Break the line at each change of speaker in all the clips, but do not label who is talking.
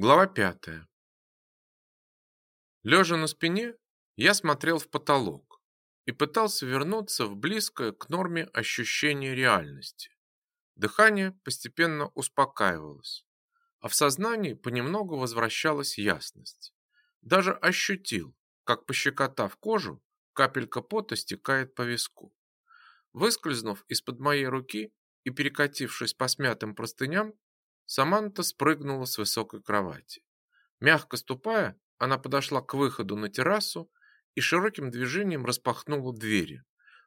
Глава пятая. Лежа на спине, я смотрел в потолок и пытался вернуться в близкое к норме ощущение реальности. Дыхание постепенно успокаивалось, а в сознании понемногу возвращалась ясность. Даже ощутил, как пощекотав кожу, капелька пота стекает по виску. Выскользнув из-под моей руки и перекатившись по смятым простыням, Саманта спрыгнула с высокой кровати. Мягко ступая, она подошла к выходу на террасу и широким движением распахнула двери,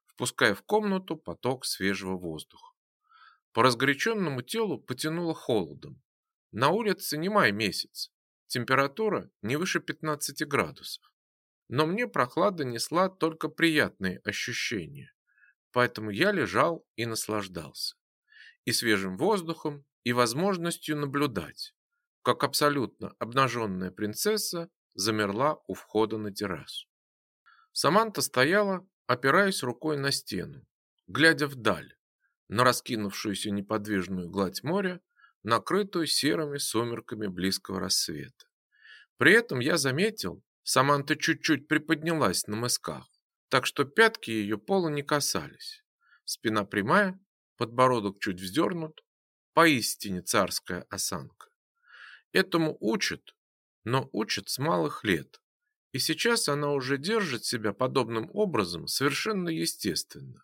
впуская в комнату поток свежего воздуха. По разгоряченному телу потянуло холодом. На улице не май месяц, температура не выше 15 градусов. Но мне прохлада несла только приятные ощущения, поэтому я лежал и наслаждался. И свежим воздухом, и возможностью наблюдать, как абсолютно обнаженная принцесса замерла у входа на террасу. Саманта стояла, опираясь рукой на стену, глядя вдаль, на раскинувшуюся неподвижную гладь моря, накрытую серыми сумерками близкого рассвета. При этом я заметил, Саманта чуть-чуть приподнялась на мысках, так что пятки ее пола не касались. Спина прямая, подбородок чуть вздернут, поистине царская осанка. Этому учат, но учат с малых лет. И сейчас она уже держит себя подобным образом совершенно естественно.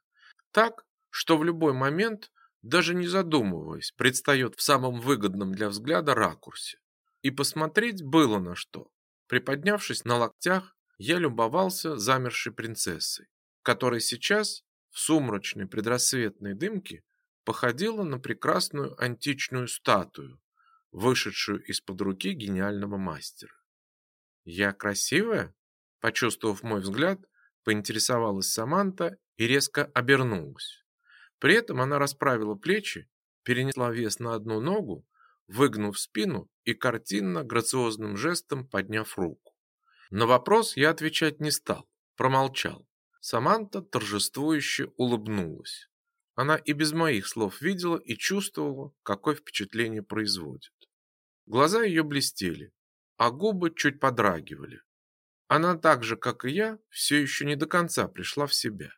Так, что в любой момент, даже не задумываясь, предстает в самом выгодном для взгляда ракурсе. И посмотреть было на что. Приподнявшись на локтях, я любовался замершей принцессой, которая сейчас в сумрачной предрассветной дымке походила на прекрасную античную статую, вышедшую из-под руки гениального мастера. «Я красивая?» Почувствовав мой взгляд, поинтересовалась Саманта и резко обернулась. При этом она расправила плечи, перенесла вес на одну ногу, выгнув спину и картинно грациозным жестом подняв руку. На вопрос я отвечать не стал, промолчал. Саманта торжествующе улыбнулась. Она и без моих слов видела и чувствовала, какое впечатление производит. Глаза ее блестели, а губы чуть подрагивали. Она так же, как и я, все еще не до конца пришла в себя.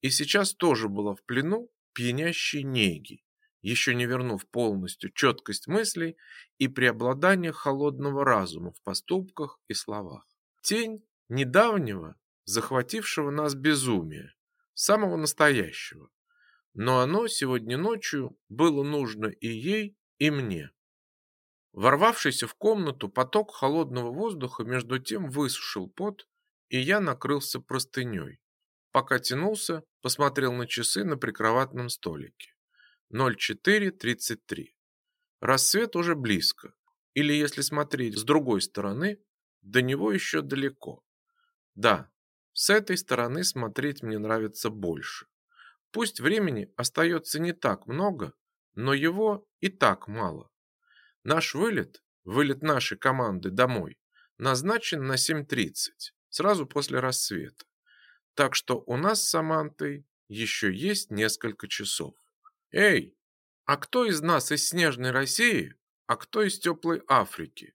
И сейчас тоже была в плену пьянящей неги, еще не вернув полностью четкость мыслей и преобладание холодного разума в поступках и словах. Тень недавнего, захватившего нас безумия, самого настоящего, но оно сегодня ночью было нужно и ей, и мне. Ворвавшийся в комнату поток холодного воздуха между тем высушил пот, и я накрылся простыней. Пока тянулся, посмотрел на часы на прикроватном столике. 04.33. Рассвет уже близко, или если смотреть с другой стороны, до него еще далеко. Да, с этой стороны смотреть мне нравится больше. Пусть времени остается не так много, но его и так мало. Наш вылет, вылет нашей команды домой, назначен на 7.30, сразу после рассвета. Так что у нас с Самантой еще есть несколько часов. Эй, а кто из нас из снежной России, а кто из теплой Африки?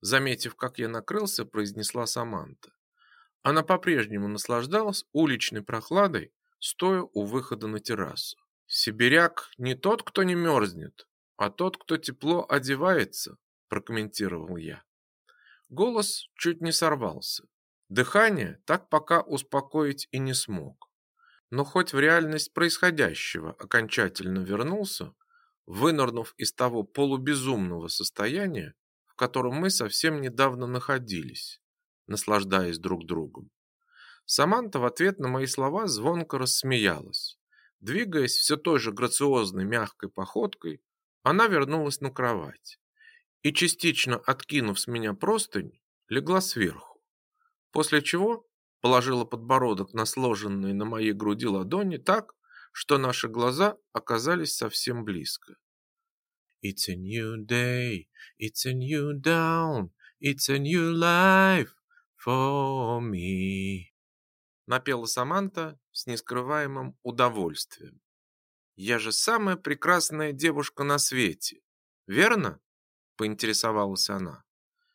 Заметив, как я накрылся, произнесла Саманта. Она по-прежнему наслаждалась уличной прохладой, стоя у выхода на террасу. Сибиряк не тот, кто не мерзнет, а тот, кто тепло одевается, прокомментировал я. Голос чуть не сорвался. Дыхание так пока успокоить и не смог. Но хоть в реальность происходящего окончательно вернулся, вынырнув из того полубезумного состояния, в котором мы совсем недавно находились, наслаждаясь друг другом. Саманта в ответ на мои слова звонко рассмеялась. Двигаясь все той же грациозной мягкой походкой, она вернулась на кровать и, частично откинув с меня простынь, легла сверху, после чего положила подбородок на сложенные на моей груди ладони так, что наши глаза оказались совсем близко. It's a new day, it's a new dawn, it's a new life for me напела Саманта с нескрываемым удовольствием. Я же самая прекрасная девушка на свете, верно? поинтересовалась она.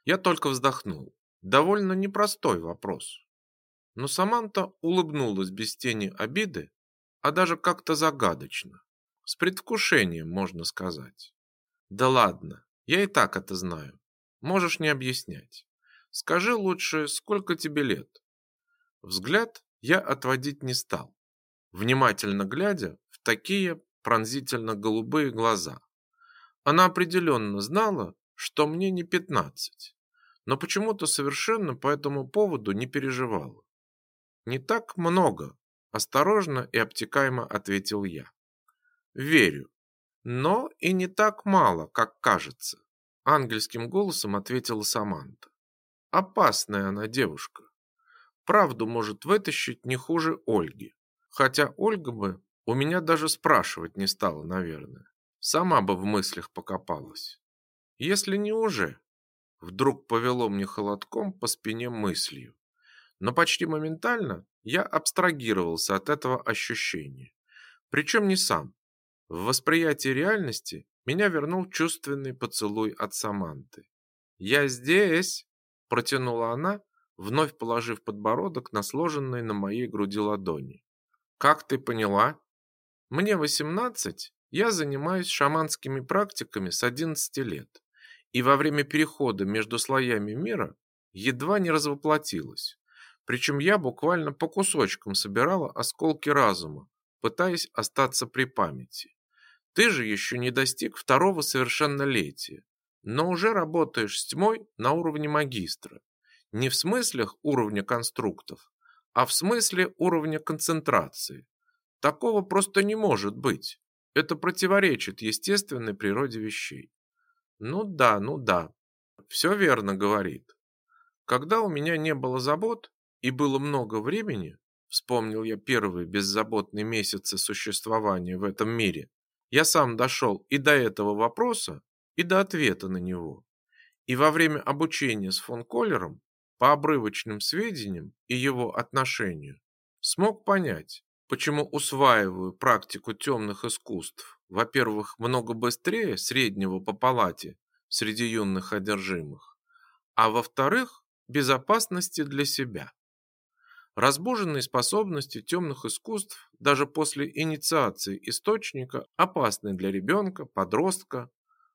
Я только вздохнул. Довольно непростой вопрос. Но Саманта улыбнулась без тени обиды, а даже как-то загадочно. С предвкушением, можно сказать. Да ладно, я и так это знаю. Можешь не объяснять. Скажи лучше, сколько тебе лет? Взгляд я отводить не стал, внимательно глядя в такие пронзительно-голубые глаза. Она определенно знала, что мне не пятнадцать, но почему-то совершенно по этому поводу не переживала. «Не так много», – осторожно и обтекаемо ответил я. «Верю, но и не так мало, как кажется», – ангельским голосом ответила Саманта. «Опасная она девушка. Правду может вытащить не хуже Ольги. Хотя Ольга бы у меня даже спрашивать не стала, наверное. Сама бы в мыслях покопалась. Если не уже. Вдруг повело мне холодком по спине мыслью. Но почти моментально я абстрагировался от этого ощущения. Причем не сам. В восприятии реальности меня вернул чувственный поцелуй от Саманты. «Я здесь!» – протянула она, вновь положив подбородок на сложенные на моей груди ладони. «Как ты поняла?» «Мне 18, я занимаюсь шаманскими практиками с 11 лет, и во время перехода между слоями мира едва не развоплотилась. Причем я буквально по кусочкам собирала осколки разума, пытаясь остаться при памяти. Ты же еще не достиг второго совершеннолетия, но уже работаешь с тьмой на уровне магистра не в смысле уровня конструктов, а в смысле уровня концентрации. Такого просто не может быть. Это противоречит естественной природе вещей. Ну да, ну да. Все верно говорит. Когда у меня не было забот и было много времени, вспомнил я первые беззаботные месяцы существования в этом мире, я сам дошел и до этого вопроса, и до ответа на него. И во время обучения с фон Коллером по обрывочным сведениям и его отношению, смог понять, почему усваиваю практику темных искусств, во-первых, много быстрее среднего по палате среди юных одержимых, а во-вторых, безопасности для себя. Разбуженные способности темных искусств даже после инициации источника опасны для ребенка, подростка,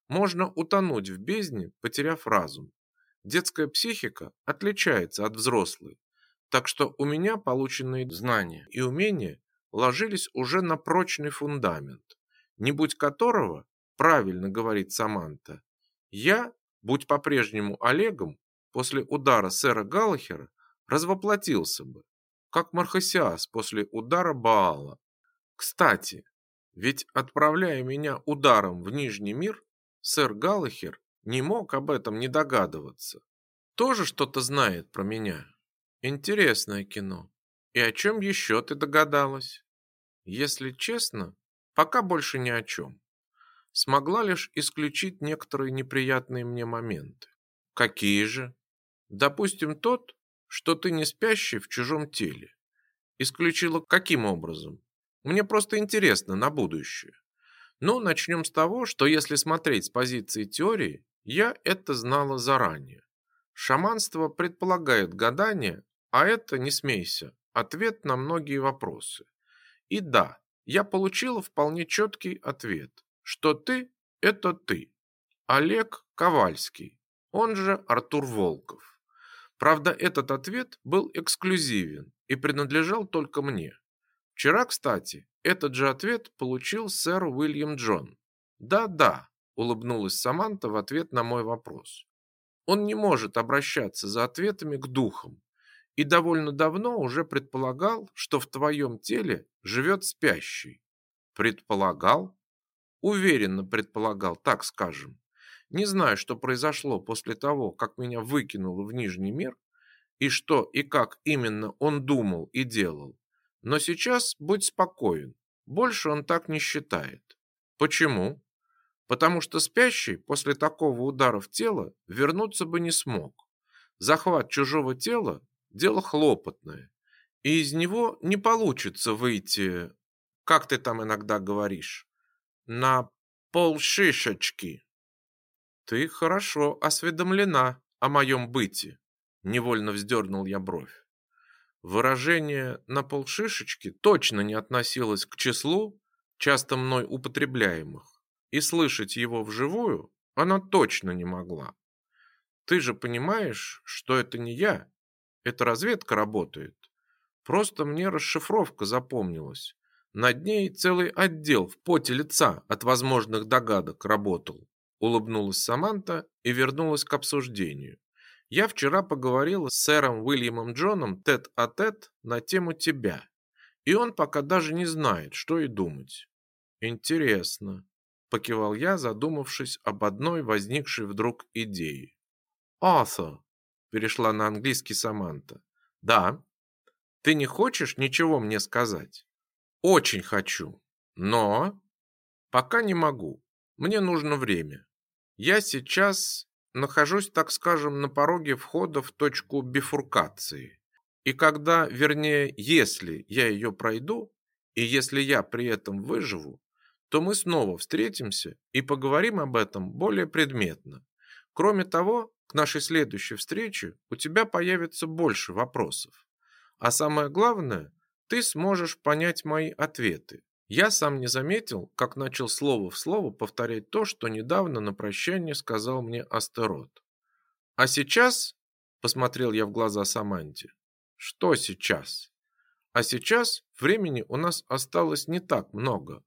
можно утонуть в бездне, потеряв разум. Детская психика отличается от взрослой, так что у меня полученные знания и умения ложились уже на прочный фундамент, не будь которого, правильно говорит Саманта, я, будь по-прежнему Олегом, после удара сэра Галлахера развоплотился бы, как Мархасиас после удара Баала. Кстати, ведь отправляя меня ударом в Нижний мир, сэр Галлахер не мог об этом не догадываться. Тоже что-то знает про меня. Интересное кино. И о чем еще ты догадалась? Если честно, пока больше ни о чем. Смогла лишь исключить некоторые неприятные мне моменты. Какие же? Допустим, тот, что ты не спящий в чужом теле. Исключила каким образом? Мне просто интересно на будущее. Ну, начнем с того, что если смотреть с позиции теории, я это знала заранее. Шаманство предполагает гадание, а это, не смейся, ответ на многие вопросы. И да, я получила вполне четкий ответ, что ты – это ты. Олег Ковальский, он же Артур Волков. Правда, этот ответ был эксклюзивен и принадлежал только мне. Вчера, кстати, этот же ответ получил сэр Уильям Джон. Да-да, улыбнулась Саманта в ответ на мой вопрос. Он не может обращаться за ответами к духам и довольно давно уже предполагал, что в твоем теле живет спящий. Предполагал? Уверенно предполагал, так скажем. Не знаю, что произошло после того, как меня выкинуло в Нижний мир, и что и как именно он думал и делал. Но сейчас будь спокоен, больше он так не считает. Почему? Потому что спящий после такого удара в тело вернуться бы не смог. Захват чужого тела – дело хлопотное, и из него не получится выйти, как ты там иногда говоришь, на полшишечки. Ты хорошо осведомлена о моем быте, невольно вздернул я бровь. Выражение на полшишечки точно не относилось к числу часто мной употребляемых, и слышать его вживую она точно не могла. Ты же понимаешь, что это не я, это разведка работает. Просто мне расшифровка запомнилась. Над ней целый отдел в поте лица от возможных догадок работал. Улыбнулась Саманта и вернулась к обсуждению. Я вчера поговорила с сэром Уильямом Джоном тет-а-тет на тему тебя, и он пока даже не знает, что и думать. Интересно, покивал я, задумавшись об одной возникшей вдруг идее. Arthur, перешла на английский Саманта. Да. Ты не хочешь ничего мне сказать? Очень хочу, но пока не могу. Мне нужно время. Я сейчас нахожусь, так скажем, на пороге входа в точку бифуркации. И когда, вернее, если я ее пройду, и если я при этом выживу, то мы снова встретимся и поговорим об этом более предметно. Кроме того, к нашей следующей встрече у тебя появится больше вопросов. А самое главное, ты сможешь понять мои ответы. Я сам не заметил, как начал слово в слово повторять то, что недавно на прощание сказал мне Астерот. А сейчас, посмотрел я в глаза Саманте, что сейчас? А сейчас времени у нас осталось не так много.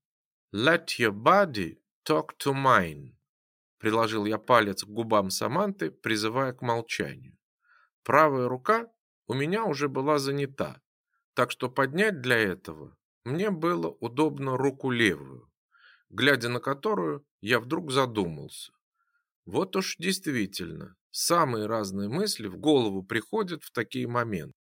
Let your body talk to mine. Приложил я палец к губам Саманты, призывая к молчанию. Правая рука у меня уже была занята, так что поднять для этого мне было удобно руку левую, глядя на которую я вдруг задумался. Вот уж действительно, самые разные мысли в голову приходят в такие моменты.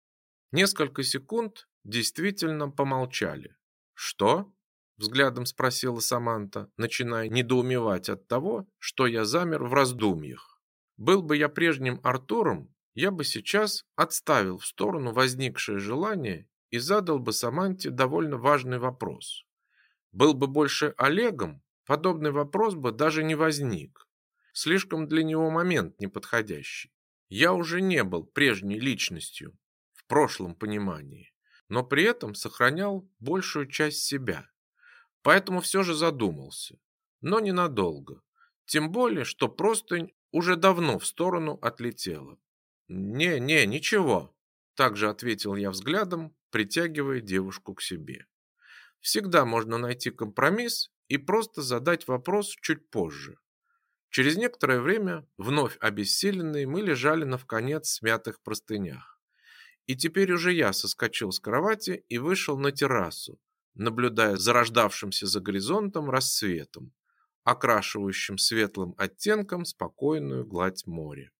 Несколько секунд действительно помолчали. «Что?» – взглядом спросила Саманта, начиная недоумевать от того, что я замер в раздумьях. Был бы я прежним Артуром, я бы сейчас отставил в сторону возникшее желание и задал бы Саманте довольно важный вопрос. Был бы больше Олегом, подобный вопрос бы даже не возник. Слишком для него момент неподходящий. Я уже не был прежней личностью в прошлом понимании, но при этом сохранял большую часть себя. Поэтому все же задумался, но ненадолго. Тем более, что простынь уже давно в сторону отлетела. «Не, не, ничего», – также ответил я взглядом, притягивая девушку к себе. Всегда можно найти компромисс и просто задать вопрос чуть позже. Через некоторое время, вновь обессиленные, мы лежали на вконец смятых простынях. И теперь уже я соскочил с кровати и вышел на террасу, наблюдая за рождавшимся за горизонтом рассветом, окрашивающим светлым оттенком спокойную гладь моря.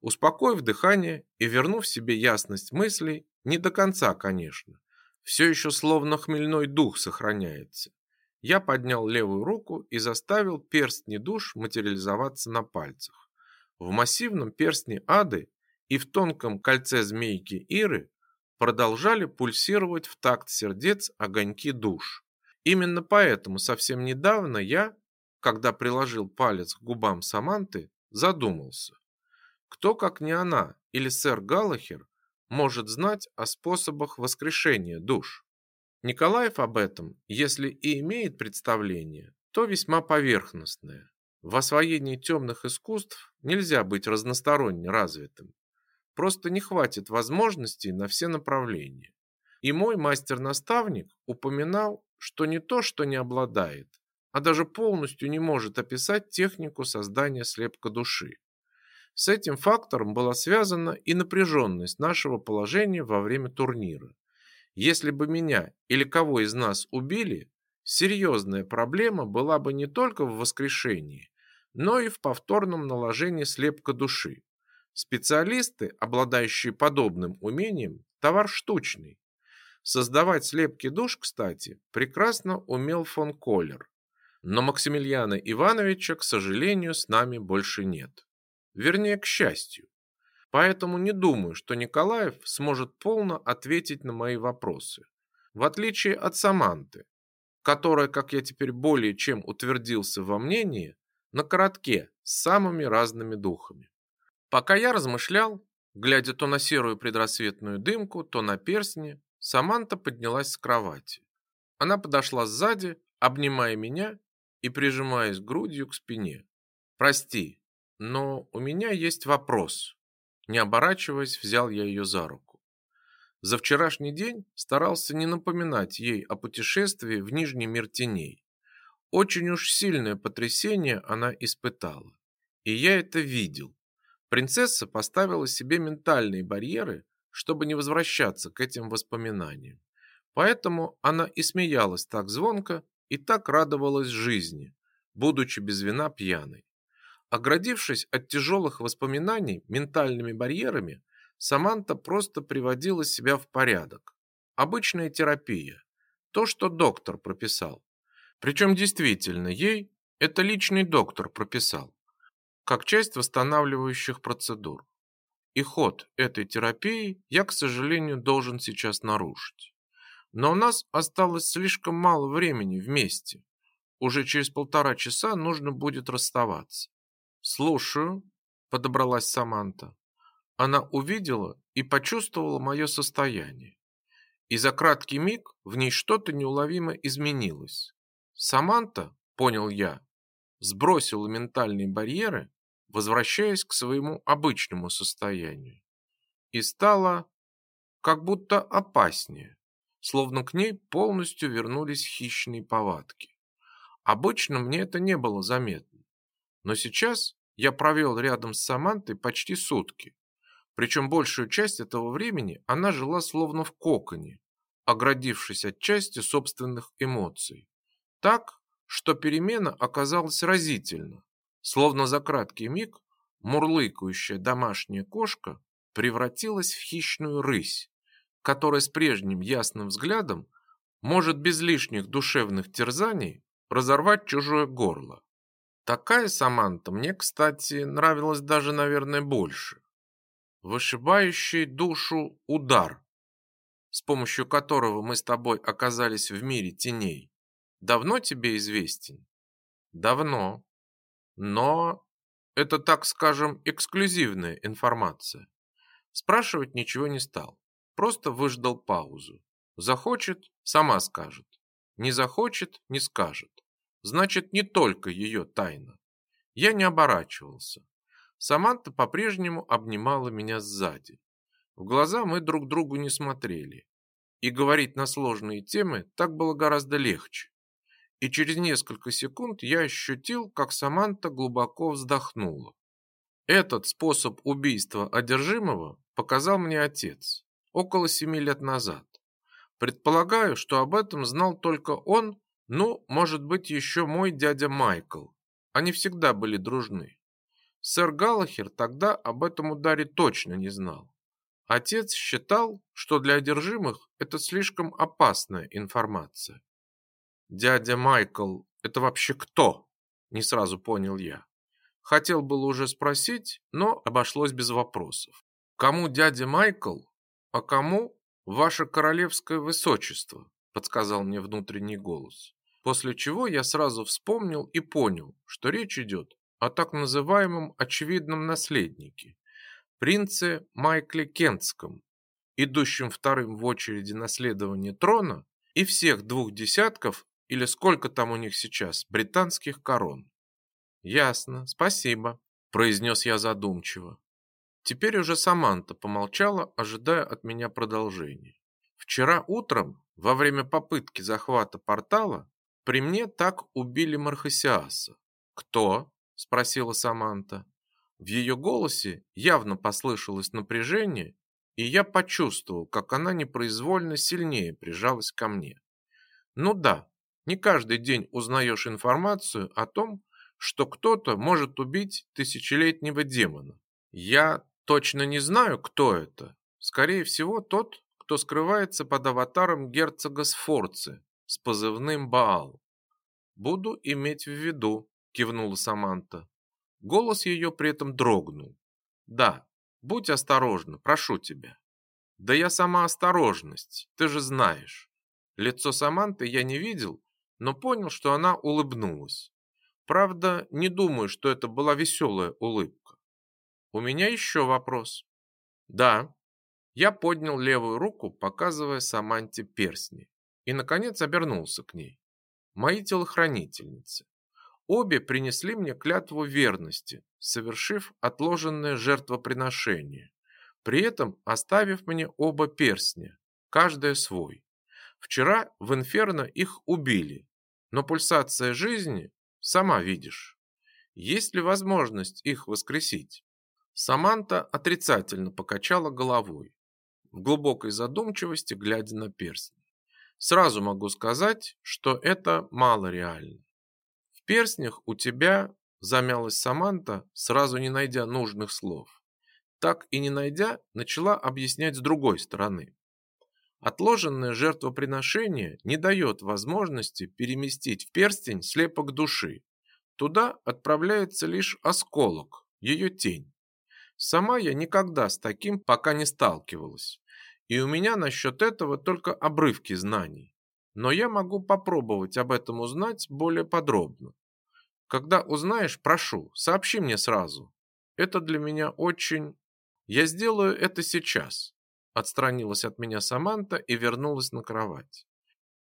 Успокоив дыхание и вернув себе ясность мыслей, не до конца, конечно. Все еще словно хмельной дух сохраняется. Я поднял левую руку и заставил перстни душ материализоваться на пальцах. В массивном перстне Ады и в тонком кольце змейки Иры продолжали пульсировать в такт сердец огоньки душ. Именно поэтому совсем недавно я, когда приложил палец к губам Саманты, задумался. Кто, как не она или сэр Галлахер, может знать о способах воскрешения душ. Николаев об этом, если и имеет представление, то весьма поверхностное. В освоении темных искусств нельзя быть разносторонне развитым. Просто не хватит возможностей на все направления. И мой мастер-наставник упоминал, что не то, что не обладает, а даже полностью не может описать технику создания слепка души. С этим фактором была связана и напряженность нашего положения во время турнира. Если бы меня или кого из нас убили, серьезная проблема была бы не только в воскрешении, но и в повторном наложении слепка души. Специалисты, обладающие подобным умением, товар штучный. Создавать слепки душ, кстати, прекрасно умел фон Коллер. Но Максимилиана Ивановича, к сожалению, с нами больше нет. Вернее, к счастью. Поэтому не думаю, что Николаев сможет полно ответить на мои вопросы. В отличие от Саманты, которая, как я теперь более чем утвердился во мнении, на коротке с самыми разными духами. Пока я размышлял, глядя то на серую предрассветную дымку, то на перстни, Саманта поднялась с кровати. Она подошла сзади, обнимая меня и прижимаясь грудью к спине. «Прости, но у меня есть вопрос». Не оборачиваясь, взял я ее за руку. За вчерашний день старался не напоминать ей о путешествии в Нижний мир теней. Очень уж сильное потрясение она испытала. И я это видел. Принцесса поставила себе ментальные барьеры, чтобы не возвращаться к этим воспоминаниям. Поэтому она и смеялась так звонко, и так радовалась жизни, будучи без вина пьяной. Оградившись от тяжелых воспоминаний ментальными барьерами, Саманта просто приводила себя в порядок. Обычная терапия. То, что доктор прописал. Причем действительно ей это личный доктор прописал. Как часть восстанавливающих процедур. И ход этой терапии я, к сожалению, должен сейчас нарушить. Но у нас осталось слишком мало времени вместе. Уже через полтора часа нужно будет расставаться. Слушаю, подобралась Саманта. Она увидела и почувствовала мое состояние. И за краткий миг в ней что-то неуловимо изменилось. Саманта, понял я, сбросила ментальные барьеры, возвращаясь к своему обычному состоянию. И стала как будто опаснее, словно к ней полностью вернулись хищные повадки. Обычно мне это не было заметно, но сейчас я провел рядом с Самантой почти сутки, причем большую часть этого времени она жила словно в коконе, оградившись от части собственных эмоций. Так, что перемена оказалась разительна, словно за краткий миг мурлыкающая домашняя кошка превратилась в хищную рысь, которая с прежним ясным взглядом может без лишних душевных терзаний разорвать чужое горло. Такая Саманта мне, кстати, нравилась даже, наверное, больше вышибающий душу удар, с помощью которого мы с тобой оказались в мире теней, давно тебе известен? Давно. Но это, так скажем, эксклюзивная информация. Спрашивать ничего не стал. Просто выждал паузу. Захочет – сама скажет. Не захочет – не скажет. Значит, не только ее тайна. Я не оборачивался. Саманта по-прежнему обнимала меня сзади. В глаза мы друг другу не смотрели. И говорить на сложные темы так было гораздо легче. И через несколько секунд я ощутил, как Саманта глубоко вздохнула. Этот способ убийства одержимого показал мне отец около семи лет назад. Предполагаю, что об этом знал только он, ну, может быть, еще мой дядя Майкл. Они всегда были дружны. Сэр Галлахер тогда об этом ударе точно не знал. Отец считал, что для одержимых это слишком опасная информация. Дядя Майкл – это вообще кто? Не сразу понял я. Хотел было уже спросить, но обошлось без вопросов. Кому дядя Майкл, а кому ваше королевское высочество, подсказал мне внутренний голос. После чего я сразу вспомнил и понял, что речь идет о так называемом очевидном наследнике, принце Майкле Кентском, идущем вторым в очереди наследования трона и всех двух десятков, или сколько там у них сейчас, британских корон. «Ясно, спасибо», – произнес я задумчиво. Теперь уже Саманта помолчала, ожидая от меня продолжения. Вчера утром, во время попытки захвата портала, при мне так убили Мархасиаса. Кто? спросила Саманта. В ее голосе явно послышалось напряжение, и я почувствовал, как она непроизвольно сильнее прижалась ко мне. Ну да, не каждый день узнаешь информацию о том, что кто-то может убить тысячелетнего демона. Я точно не знаю, кто это. Скорее всего, тот, кто скрывается под аватаром герцога Сфорцы с позывным Баал. Буду иметь в виду, кивнула Саманта. Голос ее при этом дрогнул. Да, будь осторожна, прошу тебя. Да я сама осторожность, ты же знаешь. Лицо Саманты я не видел, но понял, что она улыбнулась. Правда, не думаю, что это была веселая улыбка. У меня еще вопрос. Да. Я поднял левую руку, показывая Саманте перстни, и, наконец, обернулся к ней. Мои телохранительницы. Обе принесли мне клятву верности, совершив отложенное жертвоприношение, при этом оставив мне оба перстня, каждая свой. Вчера в Инферно их убили, но пульсация жизни, сама видишь. Есть ли возможность их воскресить? Саманта отрицательно покачала головой, в глубокой задумчивости глядя на перстни. Сразу могу сказать, что это мало реально. В перстнях у тебя, замялась Саманта, сразу не найдя нужных слов. Так и не найдя, начала объяснять с другой стороны. Отложенное жертвоприношение не дает возможности переместить в перстень слепок души. Туда отправляется лишь осколок, ее тень. Сама я никогда с таким пока не сталкивалась. И у меня насчет этого только обрывки знаний. Но я могу попробовать об этом узнать более подробно. Когда узнаешь, прошу, сообщи мне сразу. Это для меня очень... Я сделаю это сейчас. Отстранилась от меня Саманта и вернулась на кровать.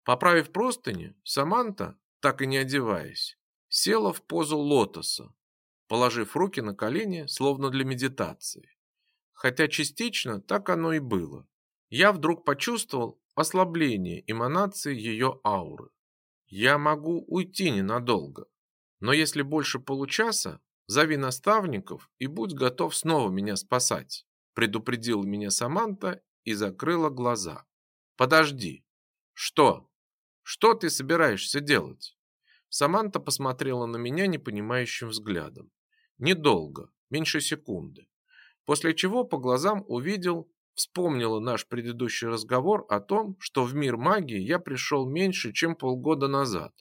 Поправив простыни, Саманта, так и не одеваясь, села в позу лотоса, положив руки на колени, словно для медитации. Хотя частично так оно и было. Я вдруг почувствовал ослабление эманации ее ауры. Я могу уйти ненадолго, но если больше получаса, зови наставников и будь готов снова меня спасать предупредила меня Саманта и закрыла глаза. Подожди. Что? Что ты собираешься делать? Саманта посмотрела на меня непонимающим взглядом. Недолго, меньше секунды. После чего по глазам увидел, вспомнила наш предыдущий разговор о том, что в мир магии я пришел меньше, чем полгода назад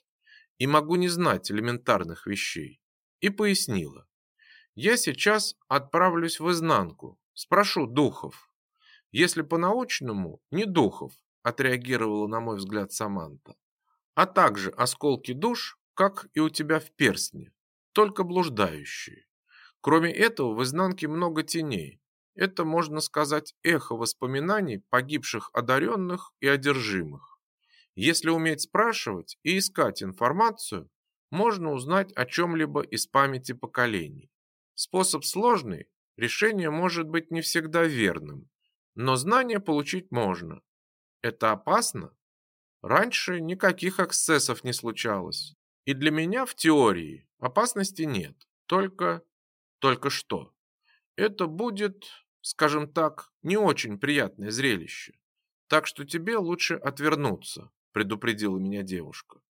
и могу не знать элементарных вещей. И пояснила. Я сейчас отправлюсь в изнанку, Спрошу духов. Если по-научному, не духов, отреагировала на мой взгляд Саманта. А также осколки душ, как и у тебя в перстне, только блуждающие. Кроме этого, в изнанке много теней. Это, можно сказать, эхо воспоминаний погибших одаренных и одержимых. Если уметь спрашивать и искать информацию, можно узнать о чем-либо из памяти поколений. Способ сложный, Решение может быть не всегда верным, но знания получить можно. Это опасно? Раньше никаких эксцессов не случалось. И для меня в теории опасности нет. Только... Только что? Это будет, скажем так, не очень приятное зрелище. Так что тебе лучше отвернуться, предупредила меня девушка.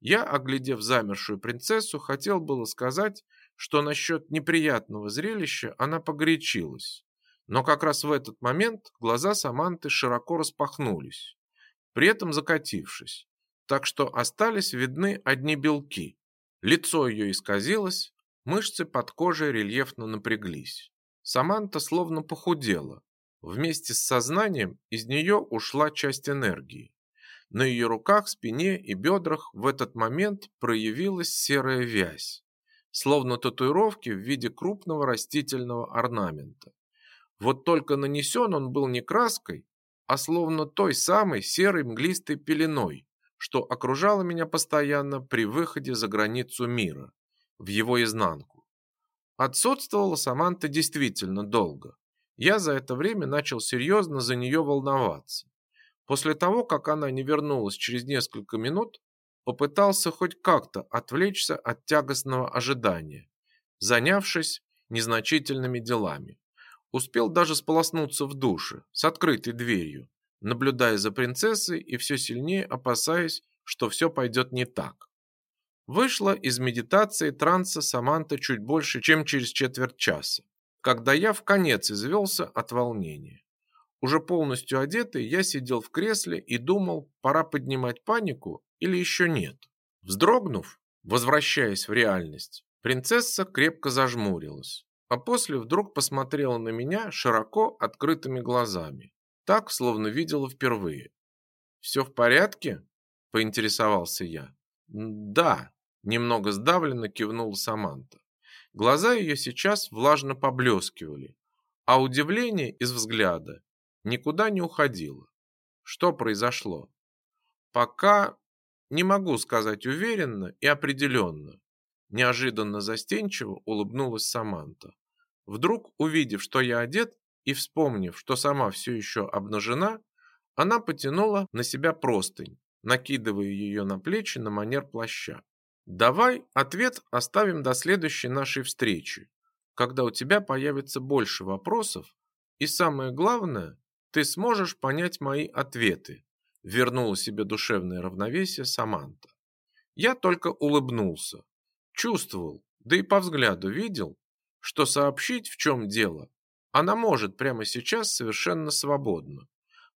Я, оглядев замершую принцессу, хотел было сказать, что насчет неприятного зрелища она погорячилась. Но как раз в этот момент глаза Саманты широко распахнулись, при этом закатившись, так что остались видны одни белки. Лицо ее исказилось, мышцы под кожей рельефно напряглись. Саманта словно похудела. Вместе с сознанием из нее ушла часть энергии. На ее руках, спине и бедрах в этот момент проявилась серая вязь словно татуировки в виде крупного растительного орнамента. Вот только нанесен он был не краской, а словно той самой серой мглистой пеленой, что окружало меня постоянно при выходе за границу мира, в его изнанку. Отсутствовала Саманта действительно долго. Я за это время начал серьезно за нее волноваться. После того, как она не вернулась через несколько минут, попытался хоть как-то отвлечься от тягостного ожидания, занявшись незначительными делами. Успел даже сполоснуться в душе с открытой дверью, наблюдая за принцессой и все сильнее опасаясь, что все пойдет не так. Вышла из медитации транса Саманта чуть больше, чем через четверть часа, когда я в конец извелся от волнения. Уже полностью одетый, я сидел в кресле и думал, пора поднимать панику или еще нет. Вздрогнув, возвращаясь в реальность, принцесса крепко зажмурилась, а после вдруг посмотрела на меня широко открытыми глазами, так, словно видела впервые. «Все в порядке?» – поинтересовался я. «Да», – Немного сдавленно кивнула Саманта. Глаза ее сейчас влажно поблескивали, а удивление из взгляда никуда не уходило. Что произошло? Пока не могу сказать уверенно и определенно. Неожиданно застенчиво улыбнулась Саманта. Вдруг, увидев, что я одет, и вспомнив, что сама все еще обнажена, она потянула на себя простынь, накидывая ее на плечи на манер плаща. Давай ответ оставим до следующей нашей встречи, когда у тебя появится больше вопросов, и самое главное, ты сможешь понять мои ответы. Вернула себе душевное равновесие Саманта. Я только улыбнулся. Чувствовал, да и по взгляду видел, что сообщить, в чем дело, она может прямо сейчас совершенно свободно.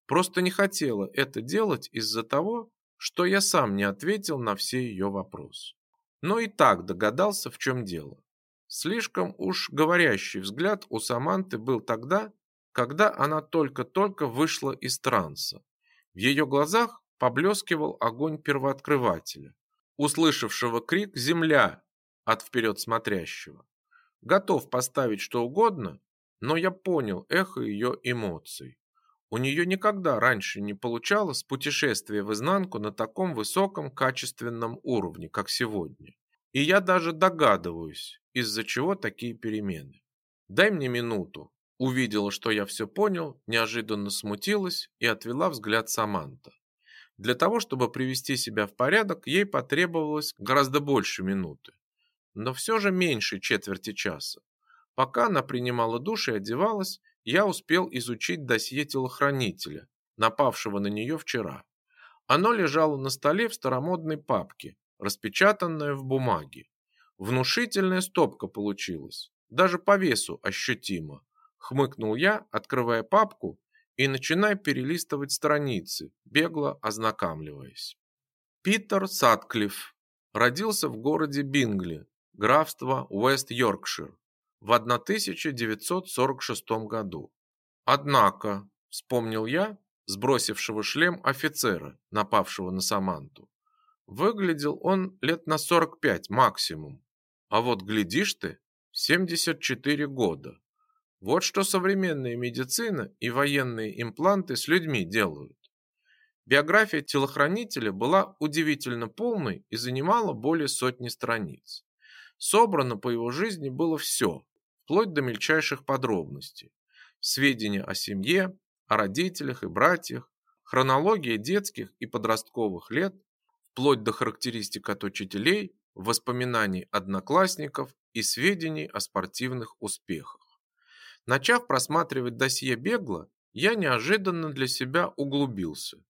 Просто не хотела это делать из-за того, что я сам не ответил на все ее вопросы. Но и так догадался, в чем дело. Слишком уж говорящий взгляд у Саманты был тогда, когда она только-только вышла из транса. В ее глазах поблескивал огонь первооткрывателя, услышавшего крик «Земля!» от вперед смотрящего. Готов поставить что угодно, но я понял эхо ее эмоций. У нее никогда раньше не получалось путешествие в изнанку на таком высоком качественном уровне, как сегодня. И я даже догадываюсь, из-за чего такие перемены. Дай мне минуту. Увидела, что я все понял, неожиданно смутилась и отвела взгляд Саманта. Для того, чтобы привести себя в порядок, ей потребовалось гораздо больше минуты. Но все же меньше четверти часа. Пока она принимала душ и одевалась, я успел изучить досье телохранителя, напавшего на нее вчера. Оно лежало на столе в старомодной папке, распечатанное в бумаге. Внушительная стопка получилась, даже по весу ощутимо. Хмыкнул я, открывая папку и начиная перелистывать страницы, бегло ознакомливаясь. Питер Сатклифф родился в городе Бингли, графство Уэст-Йоркшир, в 1946 году. Однако, вспомнил я, сбросившего шлем офицера, напавшего на Саманту. Выглядел он лет на 45 максимум. А вот глядишь ты, 74 года. Вот что современная медицина и военные импланты с людьми делают. Биография телохранителя была удивительно полной и занимала более сотни страниц. Собрано по его жизни было все, вплоть до мельчайших подробностей. Сведения о семье, о родителях и братьях, хронология детских и подростковых лет, вплоть до характеристик от учителей, воспоминаний одноклассников и сведений о спортивных успехах. Начав просматривать досье бегло, я неожиданно для себя углубился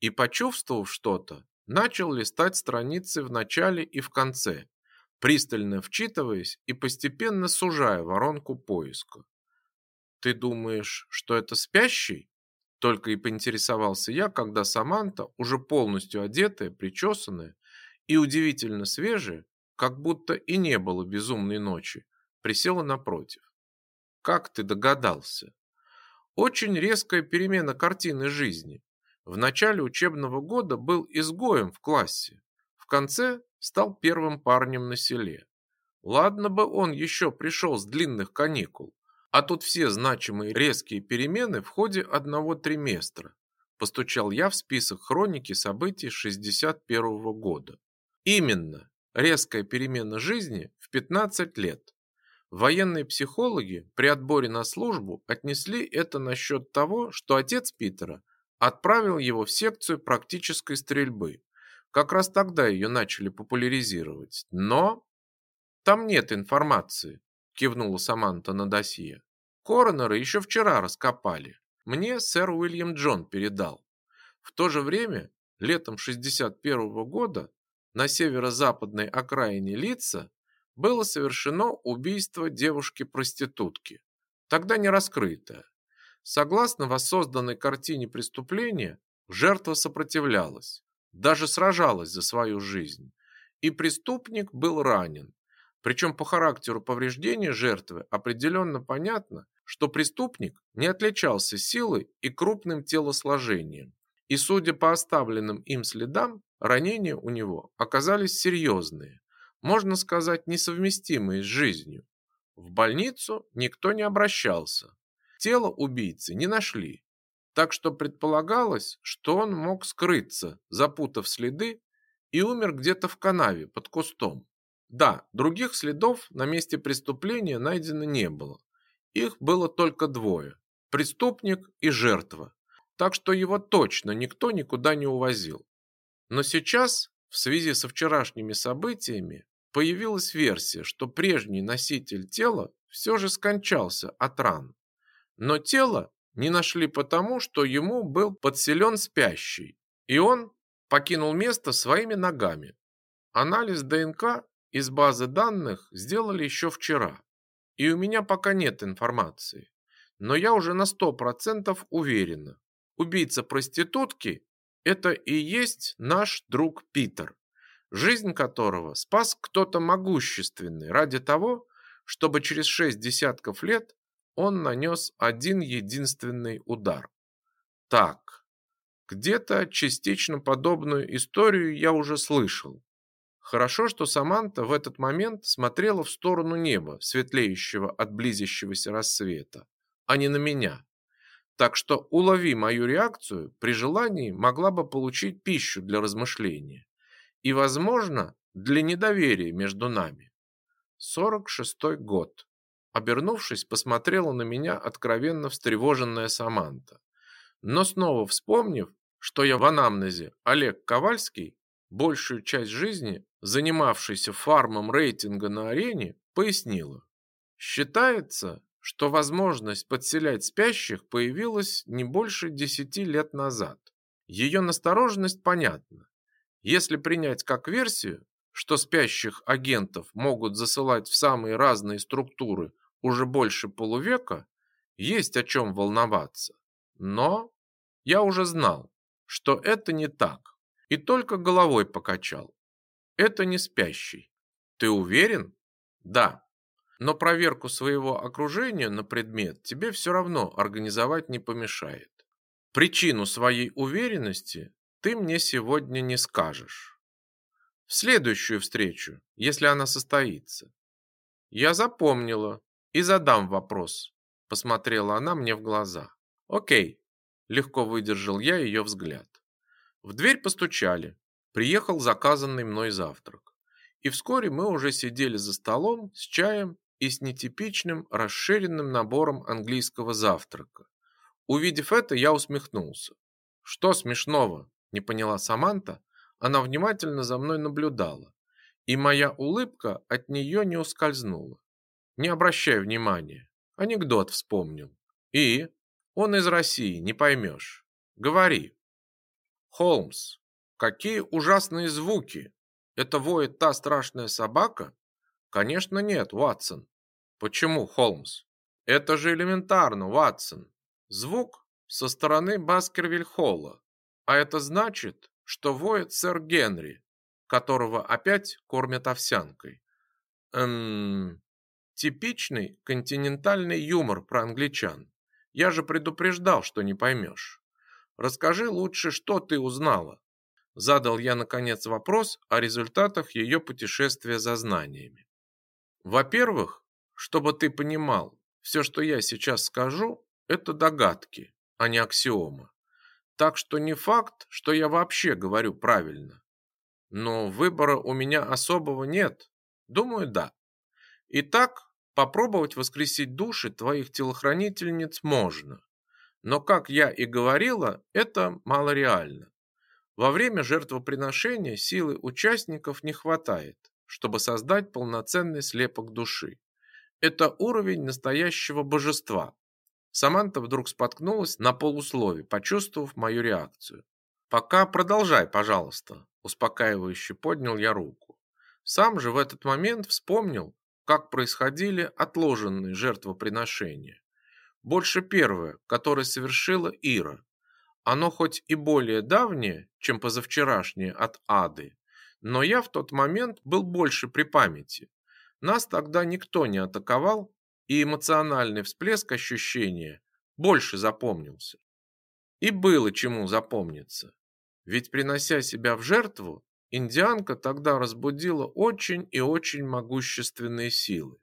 и, почувствовав что-то, начал листать страницы в начале и в конце, пристально вчитываясь и постепенно сужая воронку поиска. «Ты думаешь, что это спящий?» Только и поинтересовался я, когда Саманта, уже полностью одетая, причесанная и удивительно свежая, как будто и не было безумной ночи, присела напротив. «Как ты догадался?» Очень резкая перемена картины жизни. В начале учебного года был изгоем в классе. В конце стал первым парнем на селе. Ладно бы он еще пришел с длинных каникул, а тут все значимые резкие перемены в ходе одного триместра. Постучал я в список хроники событий 61 -го года. Именно, резкая перемена жизни в 15 лет. Военные психологи при отборе на службу отнесли это насчет того, что отец Питера отправил его в секцию практической стрельбы, как раз тогда ее начали популяризировать. Но там нет информации, кивнула Саманта на досье. Коронеры еще вчера раскопали. Мне сэр Уильям Джон передал. В то же время, летом 61 -го года, на северо-западной окраине Лица было совершено убийство девушки-проститутки, тогда не раскрытое. Согласно воссозданной картине преступления, жертва сопротивлялась даже сражалась за свою жизнь. И преступник был ранен. Причем по характеру повреждения жертвы определенно понятно, что преступник не отличался силой и крупным телосложением. И судя по оставленным им следам, ранения у него оказались серьезные. Можно сказать, несовместимые с жизнью. В больницу никто не обращался. Тело убийцы не нашли. Так что предполагалось, что он мог скрыться, запутав следы, и умер где-то в канаве под кустом. Да, других следов на месте преступления найдено не было. Их было только двое – преступник и жертва. Так что его точно никто никуда не увозил. Но сейчас, в связи со вчерашними событиями, появилась версия, что прежний носитель тела все же скончался от ран. Но тело не нашли потому, что ему был подселен спящий, и он покинул место своими ногами. Анализ ДНК из базы данных сделали еще вчера, и у меня пока нет информации. Но я уже на сто процентов уверена, убийца проститутки – это и есть наш друг Питер жизнь которого спас кто-то могущественный ради того, чтобы через шесть десятков лет он нанес один единственный удар. Так, где-то частично подобную историю я уже слышал. Хорошо, что Саманта в этот момент смотрела в сторону неба, светлеющего от близящегося рассвета, а не на меня. Так что, улови мою реакцию, при желании могла бы получить пищу для размышления и, возможно, для недоверия между нами. Сорок шестой год. Обернувшись, посмотрела на меня откровенно встревоженная Саманта. Но снова вспомнив, что я в анамнезе Олег Ковальский, большую часть жизни занимавшийся фармом рейтинга на арене, пояснила. Считается, что возможность подселять спящих появилась не больше десяти лет назад. Ее настороженность понятна. Если принять как версию, что спящих агентов могут засылать в самые разные структуры уже больше полувека, есть о чем волноваться. Но я уже знал, что это не так, и только головой покачал. Это не спящий. Ты уверен? Да. Но проверку своего окружения на предмет тебе все равно организовать не помешает. Причину своей уверенности ты мне сегодня не скажешь. В следующую встречу, если она состоится. Я запомнила и задам вопрос. Посмотрела она мне в глаза. Окей, легко выдержал я ее взгляд. В дверь постучали. Приехал заказанный мной завтрак. И вскоре мы уже сидели за столом с чаем и с нетипичным расширенным набором английского завтрака. Увидев это, я усмехнулся. Что смешного? Не поняла Саманта, она внимательно за мной наблюдала, и моя улыбка от нее не ускользнула. Не обращай внимания, анекдот вспомнил. И он из России, не поймешь. Говори. Холмс, какие ужасные звуки. Это воет та страшная собака? Конечно нет, Ватсон. Почему, Холмс? Это же элементарно, Ватсон. Звук со стороны Баскервиль-Холла. А это значит, что воет сэр Генри, которого опять кормят овсянкой. Эм, типичный континентальный юмор про англичан. Я же предупреждал, что не поймешь. Расскажи лучше, что ты узнала. Задал я, наконец, вопрос о результатах ее путешествия за знаниями. Во-первых, чтобы ты понимал, все, что я сейчас скажу, это догадки, а не аксиомы. Так что не факт, что я вообще говорю правильно. Но выбора у меня особого нет. Думаю, да. Итак, попробовать воскресить души твоих телохранительниц можно. Но, как я и говорила, это малореально. Во время жертвоприношения силы участников не хватает, чтобы создать полноценный слепок души. Это уровень настоящего божества, Саманта вдруг споткнулась на полуслове, почувствовав мою реакцию. «Пока продолжай, пожалуйста», – успокаивающе поднял я руку. Сам же в этот момент вспомнил, как происходили отложенные жертвоприношения. Больше первое, которое совершила Ира. Оно хоть и более давнее, чем позавчерашнее от Ады, но я в тот момент был больше при памяти. Нас тогда никто не атаковал, и эмоциональный всплеск ощущения больше запомнился. И было чему запомниться. Ведь принося себя в жертву, индианка тогда разбудила очень и очень могущественные силы.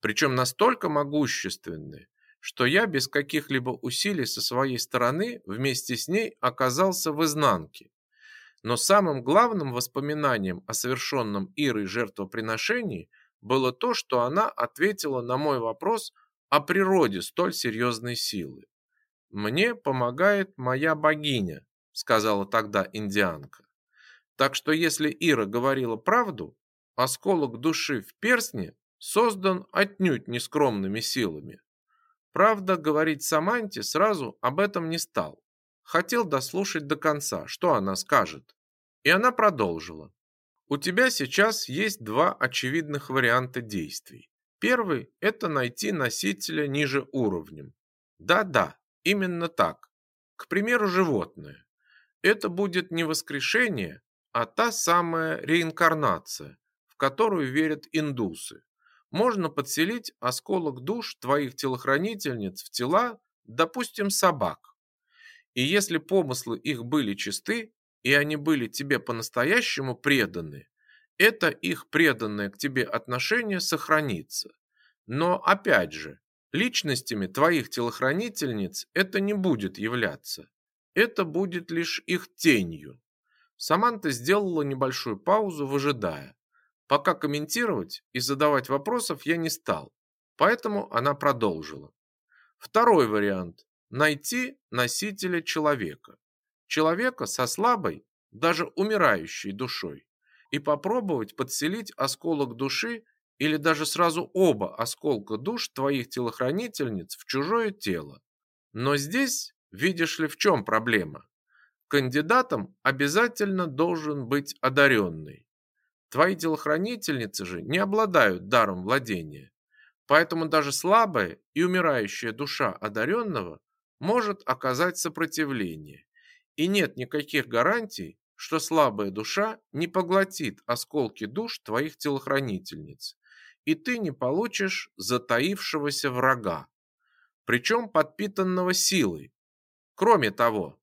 Причем настолько могущественные, что я без каких-либо усилий со своей стороны вместе с ней оказался в изнанке. Но самым главным воспоминанием о совершенном Ирой жертвоприношении было то, что она ответила на мой вопрос о природе столь серьезной силы. «Мне помогает моя богиня», — сказала тогда индианка. Так что если Ира говорила правду, осколок души в перстне создан отнюдь не скромными силами. Правда, говорить Саманте сразу об этом не стал. Хотел дослушать до конца, что она скажет. И она продолжила. У тебя сейчас есть два очевидных варианта действий. Первый – это найти носителя ниже уровнем. Да-да, именно так. К примеру, животное. Это будет не воскрешение, а та самая реинкарнация, в которую верят индусы. Можно подселить осколок душ твоих телохранительниц в тела, допустим, собак. И если помыслы их были чисты, и они были тебе по-настоящему преданы, это их преданное к тебе отношение сохранится. Но опять же, личностями твоих телохранительниц это не будет являться. Это будет лишь их тенью. Саманта сделала небольшую паузу, выжидая. Пока комментировать и задавать вопросов я не стал, поэтому она продолжила. Второй вариант – найти носителя человека. Человека со слабой, даже умирающей душой. И попробовать подселить осколок души или даже сразу оба осколка душ твоих телохранительниц в чужое тело. Но здесь, видишь ли, в чем проблема? Кандидатом обязательно должен быть одаренный. Твои телохранительницы же не обладают даром владения, поэтому даже слабая и умирающая душа одаренного может оказать сопротивление. И нет никаких гарантий, что слабая душа не поглотит осколки душ твоих телохранительниц, и ты не получишь затаившегося врага, причем подпитанного силой. Кроме того,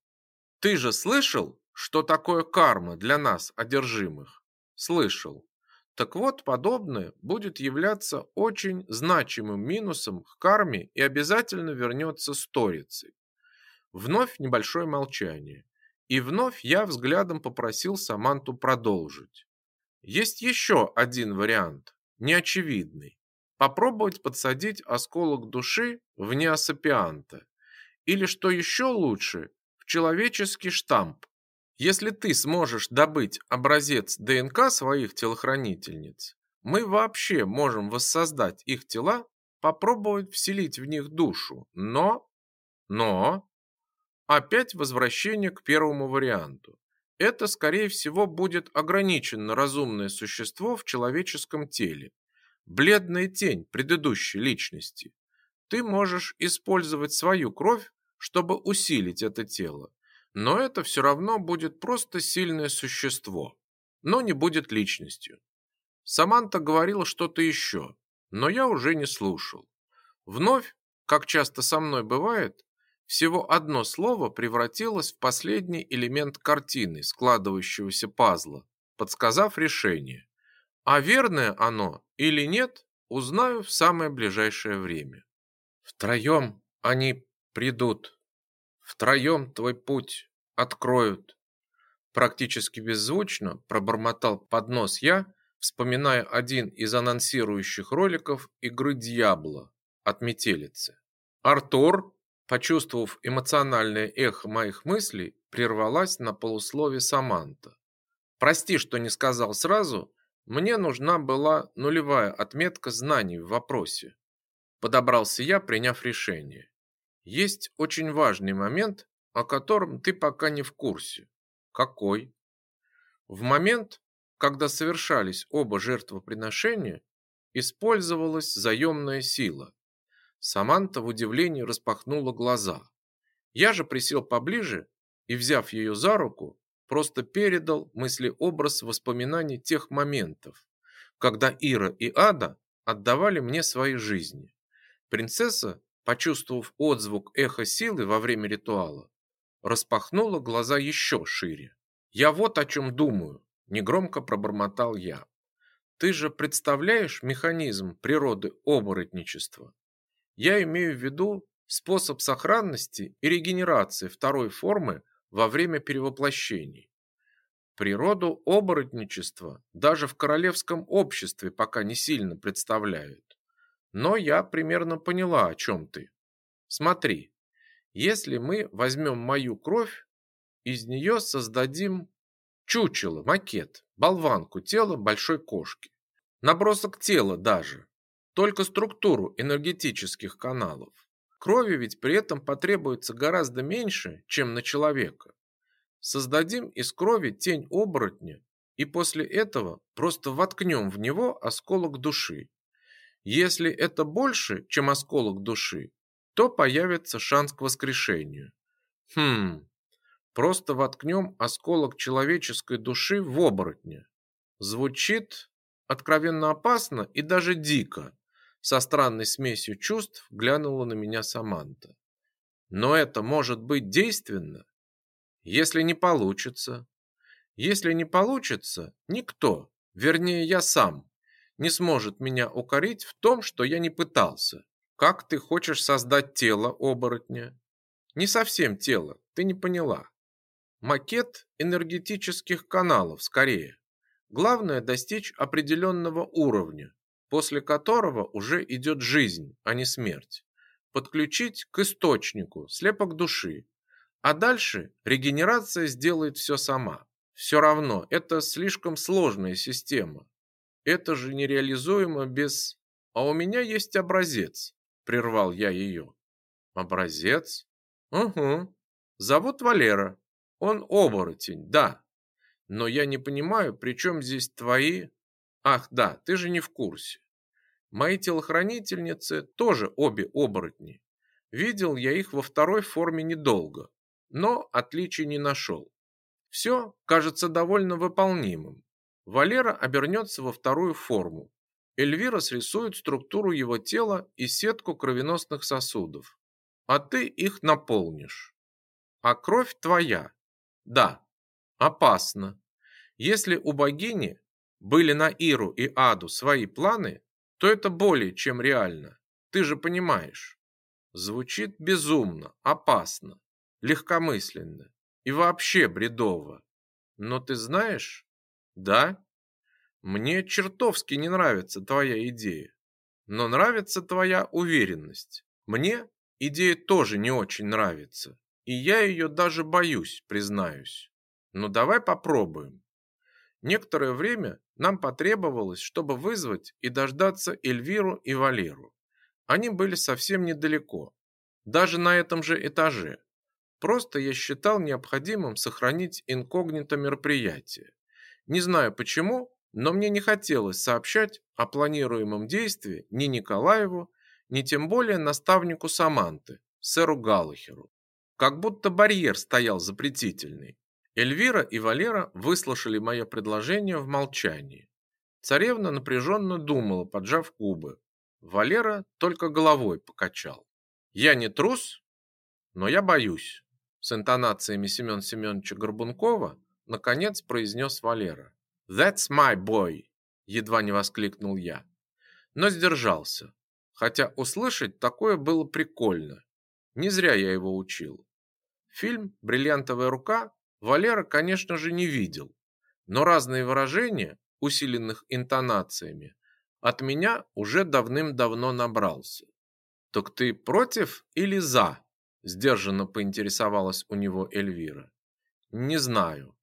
ты же слышал, что такое карма для нас, одержимых? Слышал. Так вот, подобное будет являться очень значимым минусом к карме и обязательно вернется сторицей. Вновь небольшое молчание. И вновь я взглядом попросил Саманту продолжить. Есть еще один вариант, неочевидный. Попробовать подсадить осколок души в неосапианта. Или, что еще лучше, человеческий штамп. Если ты сможешь добыть образец ДНК своих телохранительниц, мы вообще можем воссоздать их тела, попробовать вселить в них душу. Но, но, опять возвращение к первому варианту. Это, скорее всего, будет ограниченно разумное существо в человеческом теле. Бледная тень предыдущей личности. Ты можешь использовать свою кровь чтобы усилить это тело. Но это все равно будет просто сильное существо, но не будет личностью. Саманта говорила что-то еще, но я уже не слушал. Вновь, как часто со мной бывает, всего одно слово превратилось в последний элемент картины, складывающегося пазла, подсказав решение. А верное оно или нет, узнаю в самое ближайшее время. Втроем они придут. Втроем твой путь откроют. Практически беззвучно пробормотал под нос я, вспоминая один из анонсирующих роликов игры Дьябло от метелицы. Артур, почувствовав эмоциональное эхо моих мыслей, прервалась на полуслове Саманта. Прости, что не сказал сразу, мне нужна была нулевая отметка знаний в вопросе. Подобрался я, приняв решение. Есть очень важный момент, о котором ты пока не в курсе. Какой? В момент, когда совершались оба жертвоприношения, использовалась заемная сила. Саманта в удивлении распахнула глаза. Я же присел поближе и, взяв ее за руку, просто передал мыслеобраз воспоминаний тех моментов, когда Ира и Ада отдавали мне свои жизни. Принцесса почувствовав отзвук эха силы во время ритуала, распахнула глаза еще шире. «Я вот о чем думаю», Негромко пробормотал я. Ты же представляешь механизм природы оборотничества? Я имею в виду способ сохранности и регенерации второй формы во время перевоплощений. Природу оборотничества даже в королевском обществе пока не сильно представляют. Но я примерно поняла, о чем ты. Смотри, если мы возьмем мою кровь, из нее создадим чучело, макет, болванку тела большой кошки. Набросок тела даже, только структуру энергетических каналов. Крови ведь при этом потребуется гораздо меньше, чем на человека. Создадим из крови тень оборотня и после этого просто воткнем в него осколок души. Если это больше, чем осколок души, то появится шанс к воскрешению. Хм, просто воткнем осколок человеческой души в оборотня. Звучит откровенно опасно и даже дико. Со странной смесью чувств глянула на меня Саманта. Но это может быть действенно, если не получится. Если не получится, никто, вернее я сам, не сможет меня укорить в том, что я не пытался. Как ты хочешь создать тело оборотня? Не совсем тело, ты не поняла. Макет энергетических каналов скорее. Главное достичь определенного уровня, после которого уже идет жизнь, а не смерть. Подключить к источнику слепок души. А дальше регенерация сделает все сама. Все равно, это слишком сложная система. Это же нереализуемо без... А у меня есть образец, прервал я ее. Образец? Угу. Зовут Валера. Он оборотень, да. Но я не понимаю, при чем здесь твои... Ах, да, ты же не в курсе. Мои телохранительницы тоже обе оборотни. Видел я их во второй форме недолго, но отличий не нашел. Все кажется довольно выполнимым. Валера обернется во вторую форму. Эльвира срисует структуру его тела и сетку кровеносных сосудов. А ты их наполнишь. А кровь твоя. Да, опасно. Если у богини были на Иру и Аду свои планы, то это более чем реально. Ты же понимаешь. Звучит безумно, опасно, легкомысленно и вообще бредово. Но ты знаешь? Да? Мне чертовски не нравится твоя идея. Но нравится твоя уверенность. Мне идея тоже не очень нравится. И я ее даже боюсь, признаюсь. Но давай попробуем. Некоторое время нам потребовалось, чтобы вызвать и дождаться Эльвиру и Валеру. Они были совсем недалеко, даже на этом же этаже. Просто я считал необходимым сохранить инкогнито мероприятие. Не знаю почему, но мне не хотелось сообщать о планируемом действии ни Николаеву, ни тем более наставнику Саманты, сэру Галлахеру. Как будто барьер стоял запретительный. Эльвира и Валера выслушали мое предложение в молчании. Царевна напряженно думала, поджав губы. Валера только головой покачал. Я не трус, но я боюсь. С интонациями Семен Семеновича Горбункова наконец произнес Валера. That's my boy, едва не воскликнул я, но сдержался. Хотя услышать такое было прикольно. Не зря я его учил. Фильм Бриллиантовая рука Валера, конечно же, не видел, но разные выражения, усиленных интонациями, от меня уже давным-давно набрался. Так ты против или за? сдержанно поинтересовалась у него Эльвира. Не знаю.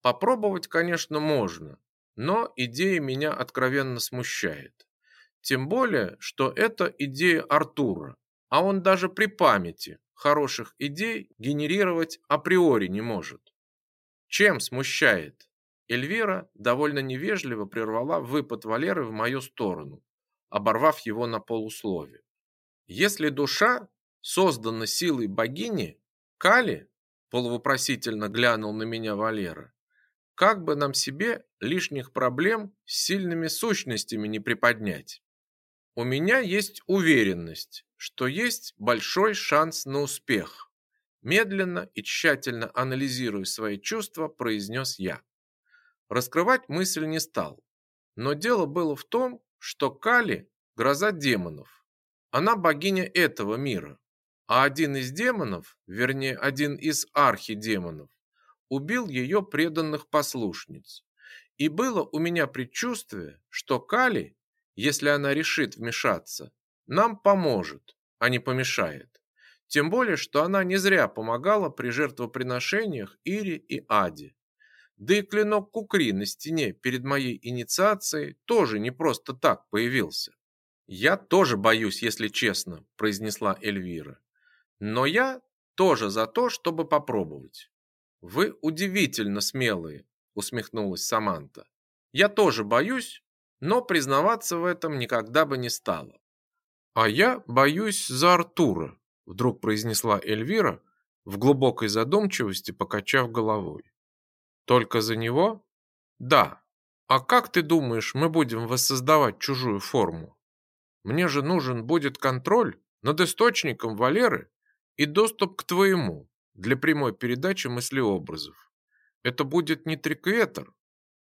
Попробовать, конечно, можно, но идея меня откровенно смущает. Тем более, что это идея Артура, а он даже при памяти хороших идей генерировать априори не может. Чем смущает? Эльвира довольно невежливо прервала выпад Валеры в мою сторону, оборвав его на полуслове. Если душа создана силой богини, Кали, полувопросительно глянул на меня Валера, как бы нам себе лишних проблем с сильными сущностями не приподнять. У меня есть уверенность, что есть большой шанс на успех. Медленно и тщательно анализируя свои чувства, произнес я. Раскрывать мысль не стал. Но дело было в том, что Кали – гроза демонов. Она богиня этого мира. А один из демонов, вернее, один из архидемонов, убил ее преданных послушниц. И было у меня предчувствие, что Кали, если она решит вмешаться, нам поможет, а не помешает. Тем более, что она не зря помогала при жертвоприношениях Ире и Аде. Да и клинок Кукри на стене перед моей инициацией тоже не просто так появился. «Я тоже боюсь, если честно», – произнесла Эльвира. «Но я тоже за то, чтобы попробовать». «Вы удивительно смелые», – усмехнулась Саманта. «Я тоже боюсь, но признаваться в этом никогда бы не стала». «А я боюсь за Артура», – вдруг произнесла Эльвира, в глубокой задумчивости покачав головой. Только за него? Да. А как ты думаешь, мы будем воссоздавать чужую форму? Мне же нужен будет контроль над источником Валеры и доступ к твоему для прямой передачи мыслеобразов. Это будет не трикветр.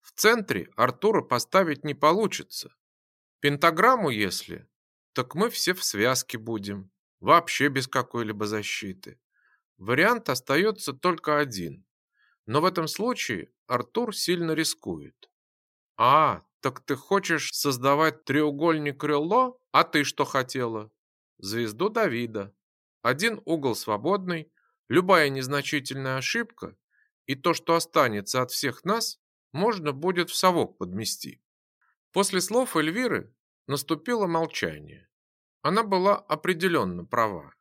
В центре Артура поставить не получится. Пентаграмму, если, так мы все в связке будем, вообще без какой-либо защиты. Вариант остается только один. Но в этом случае Артур сильно рискует. А, так ты хочешь создавать треугольник крыло? А ты что хотела? Звезду Давида. Один угол свободный, любая незначительная ошибка, и то, что останется от всех нас, можно будет в совок подмести. После слов Эльвиры наступило молчание. Она была определенно права.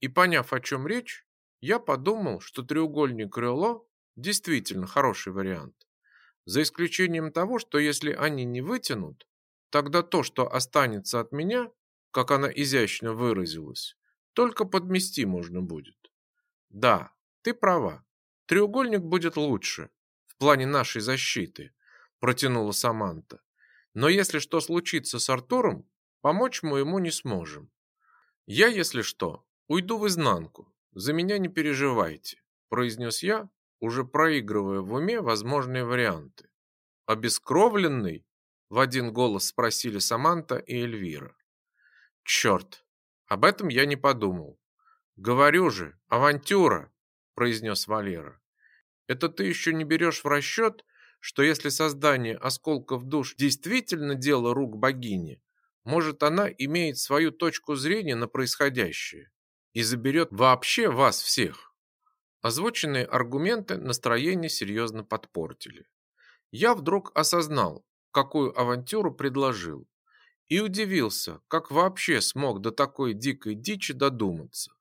И поняв, о чем речь, я подумал, что треугольник крыло Действительно хороший вариант. За исключением того, что если они не вытянут, тогда то, что останется от меня, как она изящно выразилась, только подмести можно будет. Да, ты права. Треугольник будет лучше в плане нашей защиты, протянула Саманта. Но если что случится с Артуром, помочь мы ему не сможем. Я, если что, уйду в изнанку. За меня не переживайте, произнес я, уже проигрывая в уме возможные варианты. «Обескровленный?» – в один голос спросили Саманта и Эльвира. «Черт, об этом я не подумал. Говорю же, авантюра!» – произнес Валера. «Это ты еще не берешь в расчет, что если создание осколков душ действительно дело рук богини, может, она имеет свою точку зрения на происходящее и заберет вообще вас всех?» Озвученные аргументы настроение серьезно подпортили. Я вдруг осознал, какую авантюру предложил, и удивился, как вообще смог до такой дикой дичи додуматься.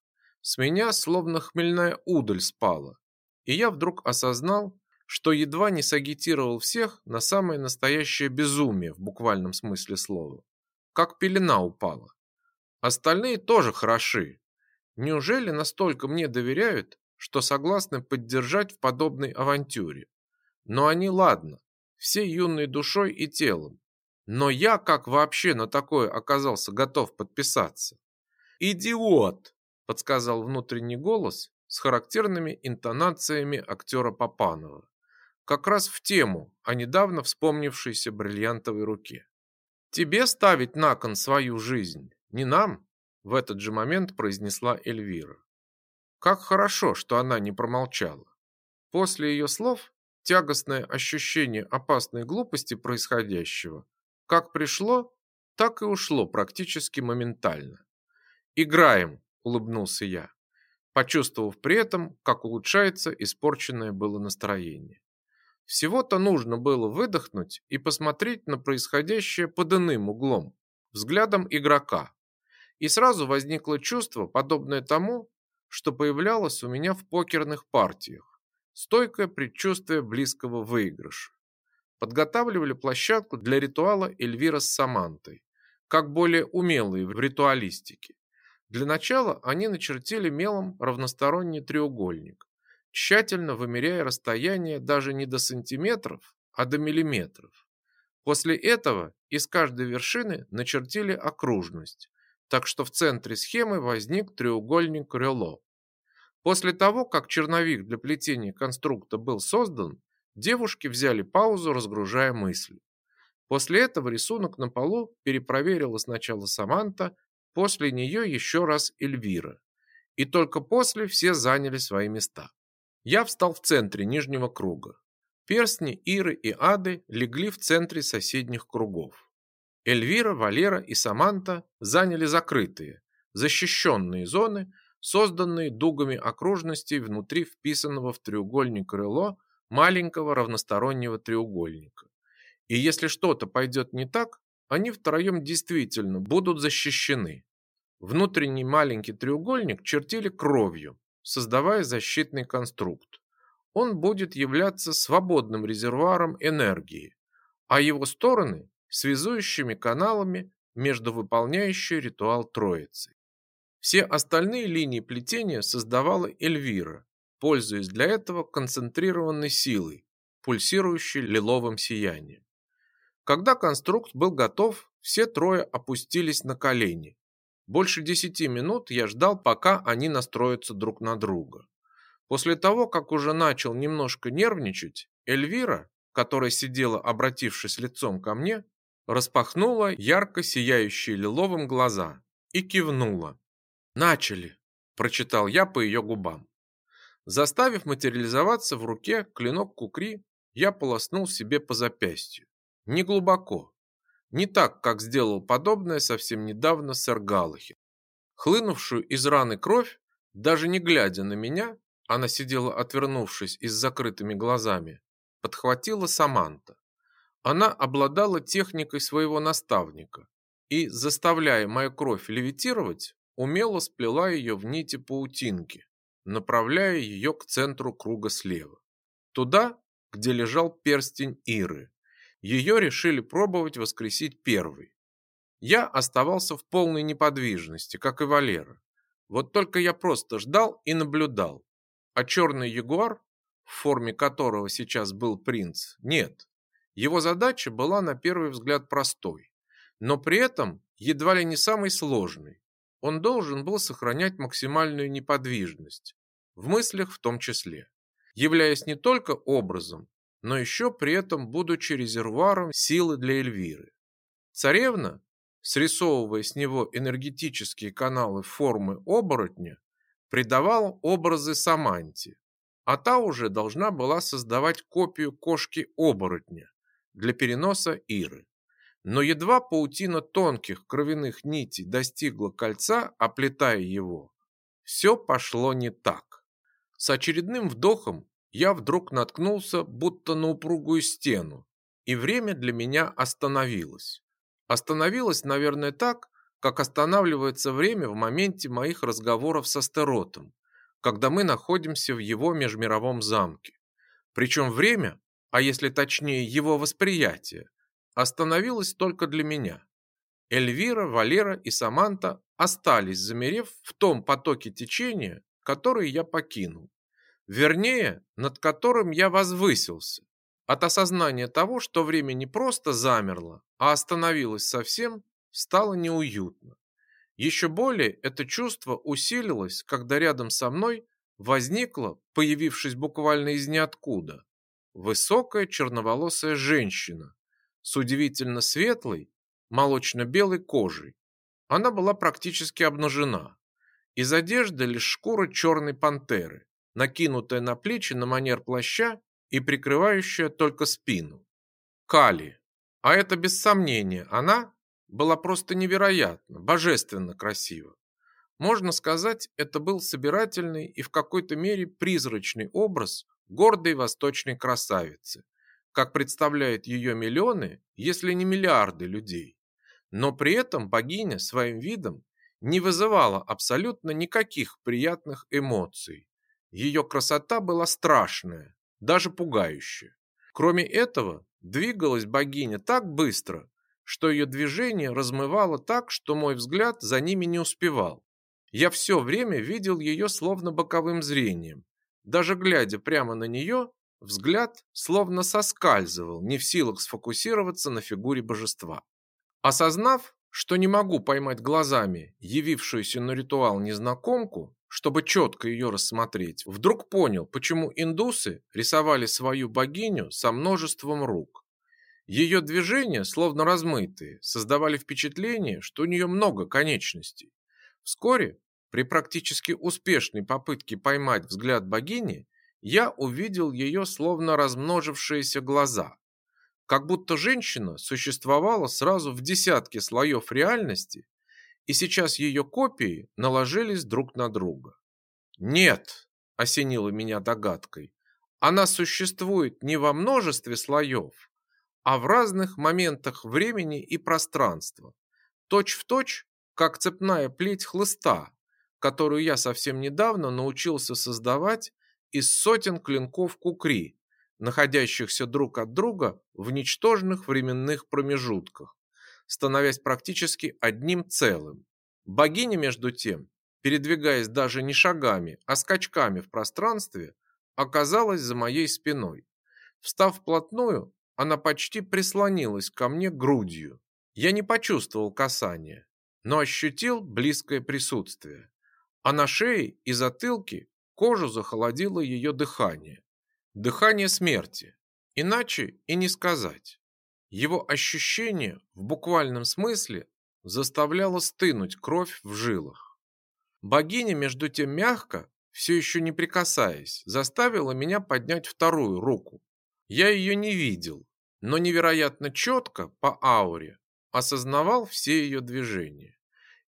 С меня словно хмельная удаль спала, и я вдруг осознал, что едва не сагитировал всех на самое настоящее безумие в буквальном смысле слова. Как пелена упала. Остальные тоже хороши. Неужели настолько мне доверяют, что согласны поддержать в подобной авантюре. Но они ладно, все юной душой и телом. Но я как вообще на такое оказался готов подписаться? Идиот, подсказал внутренний голос с характерными интонациями актера Попанова. Как раз в тему о недавно вспомнившейся бриллиантовой руке. Тебе ставить на кон свою жизнь, не нам, в этот же момент произнесла Эльвира. Как хорошо, что она не промолчала. После ее слов тягостное ощущение опасной глупости происходящего как пришло, так и ушло практически моментально. «Играем», — улыбнулся я, почувствовав при этом, как улучшается испорченное было настроение. Всего-то нужно было выдохнуть и посмотреть на происходящее под иным углом, взглядом игрока. И сразу возникло чувство, подобное тому, что появлялось у меня в покерных партиях. Стойкое предчувствие близкого выигрыша. Подготавливали площадку для ритуала Эльвира с Самантой, как более умелые в ритуалистике. Для начала они начертили мелом равносторонний треугольник, тщательно вымеряя расстояние даже не до сантиметров, а до миллиметров. После этого из каждой вершины начертили окружность, так что в центре схемы возник треугольник Рело. После того, как черновик для плетения конструкта был создан, Девушки взяли паузу, разгружая мысли. После этого рисунок на полу перепроверила сначала Саманта, после нее еще раз Эльвира. И только после все заняли свои места. Я встал в центре нижнего круга. Перстни, Иры и Ады легли в центре соседних кругов. Эльвира, Валера и Саманта заняли закрытые, защищенные зоны, созданные дугами окружностей внутри вписанного в треугольник крыло маленького равностороннего треугольника. И если что-то пойдет не так, они втроем действительно будут защищены. Внутренний маленький треугольник чертили кровью, создавая защитный конструкт. Он будет являться свободным резервуаром энергии, а его стороны – связующими каналами между выполняющей ритуал Троицей. Все остальные линии плетения создавала Эльвира, пользуясь для этого концентрированной силой, пульсирующей лиловым сиянием. Когда конструкт был готов, все трое опустились на колени. Больше десяти минут я ждал, пока они настроятся друг на друга. После того, как уже начал немножко нервничать, Эльвира, которая сидела, обратившись лицом ко мне, распахнула ярко сияющие лиловым глаза и кивнула. «Начали!» – прочитал я по ее губам. Заставив материализоваться в руке клинок кукри, я полоснул себе по запястью. Не глубоко. Не так, как сделал подобное совсем недавно сэр Галахин. Хлынувшую из раны кровь, даже не глядя на меня, она сидела отвернувшись и с закрытыми глазами, подхватила Саманта. Она обладала техникой своего наставника и, заставляя мою кровь левитировать, умело сплела ее в нити паутинки, направляя ее к центру круга слева. Туда, где лежал перстень Иры. Ее решили пробовать воскресить первый. Я оставался в полной неподвижности, как и Валера. Вот только я просто ждал и наблюдал. А черный ягуар, в форме которого сейчас был принц, нет. Его задача была на первый взгляд простой, но при этом едва ли не самой сложной. Он должен был сохранять максимальную неподвижность, в мыслях в том числе, являясь не только образом, но еще при этом будучи резервуаром силы для Эльвиры. Царевна, срисовывая с него энергетические каналы формы оборотня, придавала образы Саманте, а та уже должна была создавать копию кошки-оборотня, для переноса Иры. Но едва паутина тонких кровяных нитей достигла кольца, оплетая его, все пошло не так. С очередным вдохом я вдруг наткнулся будто на упругую стену, и время для меня остановилось. Остановилось, наверное, так, как останавливается время в моменте моих разговоров со Стеротом, когда мы находимся в его межмировом замке. Причем время а если точнее его восприятие, остановилось только для меня. Эльвира, Валера и Саманта остались, замерев в том потоке течения, который я покинул. Вернее, над которым я возвысился. От осознания того, что время не просто замерло, а остановилось совсем, стало неуютно. Еще более это чувство усилилось, когда рядом со мной возникла, появившись буквально из ниоткуда, Высокая черноволосая женщина с удивительно светлой, молочно-белой кожей. Она была практически обнажена. Из одежды лишь шкура черной пантеры, накинутая на плечи на манер плаща и прикрывающая только спину. Кали. А это без сомнения, она была просто невероятно, божественно красива. Можно сказать, это был собирательный и в какой-то мере призрачный образ гордой восточной красавицы, как представляют ее миллионы, если не миллиарды людей. Но при этом богиня своим видом не вызывала абсолютно никаких приятных эмоций. Ее красота была страшная, даже пугающая. Кроме этого, двигалась богиня так быстро, что ее движение размывало так, что мой взгляд за ними не успевал. Я все время видел ее словно боковым зрением, даже глядя прямо на нее, взгляд словно соскальзывал, не в силах сфокусироваться на фигуре божества. Осознав, что не могу поймать глазами явившуюся на ритуал незнакомку, чтобы четко ее рассмотреть, вдруг понял, почему индусы рисовали свою богиню со множеством рук. Ее движения, словно размытые, создавали впечатление, что у нее много конечностей. Вскоре, при практически успешной попытке поймать взгляд богини, я увидел ее словно размножившиеся глаза. Как будто женщина существовала сразу в десятке слоев реальности, и сейчас ее копии наложились друг на друга. Нет, осенило меня догадкой, она существует не во множестве слоев, а в разных моментах времени и пространства, точь в точь, как цепная плеть хлыста, которую я совсем недавно научился создавать из сотен клинков кукри, находящихся друг от друга в ничтожных временных промежутках, становясь практически одним целым. Богиня, между тем, передвигаясь даже не шагами, а скачками в пространстве, оказалась за моей спиной. Встав вплотную, она почти прислонилась ко мне грудью. Я не почувствовал касания, но ощутил близкое присутствие. А на шее и затылке кожу захолодило ее дыхание. Дыхание смерти. Иначе и не сказать. Его ощущение в буквальном смысле заставляло стынуть кровь в жилах. Богиня, между тем мягко, все еще не прикасаясь, заставила меня поднять вторую руку. Я ее не видел, но невероятно четко по ауре осознавал все ее движения.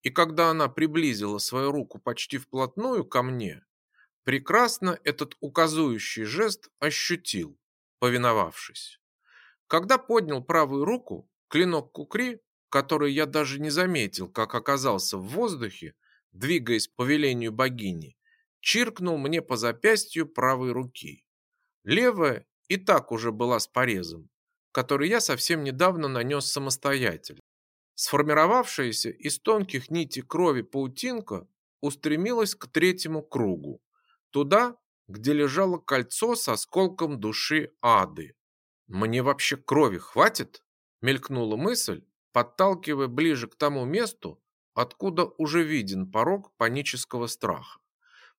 И когда она приблизила свою руку почти вплотную ко мне, прекрасно этот указующий жест ощутил, повиновавшись. Когда поднял правую руку, клинок кукри, который я даже не заметил, как оказался в воздухе, двигаясь по велению богини, чиркнул мне по запястью правой руки. Левая и так уже была с порезом, который я совсем недавно нанес самостоятельно. Сформировавшаяся из тонких нитей крови паутинка устремилась к третьему кругу, туда, где лежало кольцо с осколком души ады. Мне вообще крови хватит? Мелькнула мысль, подталкивая ближе к тому месту, откуда уже виден порог панического страха.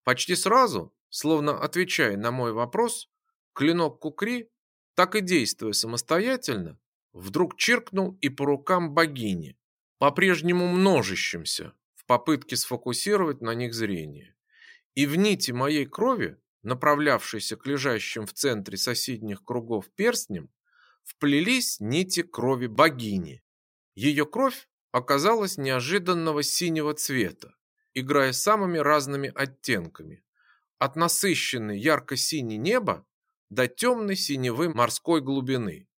Почти сразу, словно отвечая на мой вопрос, клинок Кукри так и действуя самостоятельно, вдруг чиркнул и по рукам богини, по-прежнему множащимся, в попытке сфокусировать на них зрение. И в нити моей крови, направлявшейся к лежащим в центре соседних кругов перстням, вплелись нити крови богини. Ее кровь оказалась неожиданного синего цвета, играя самыми разными оттенками. От насыщенной ярко-синей неба до темной синевы морской глубины.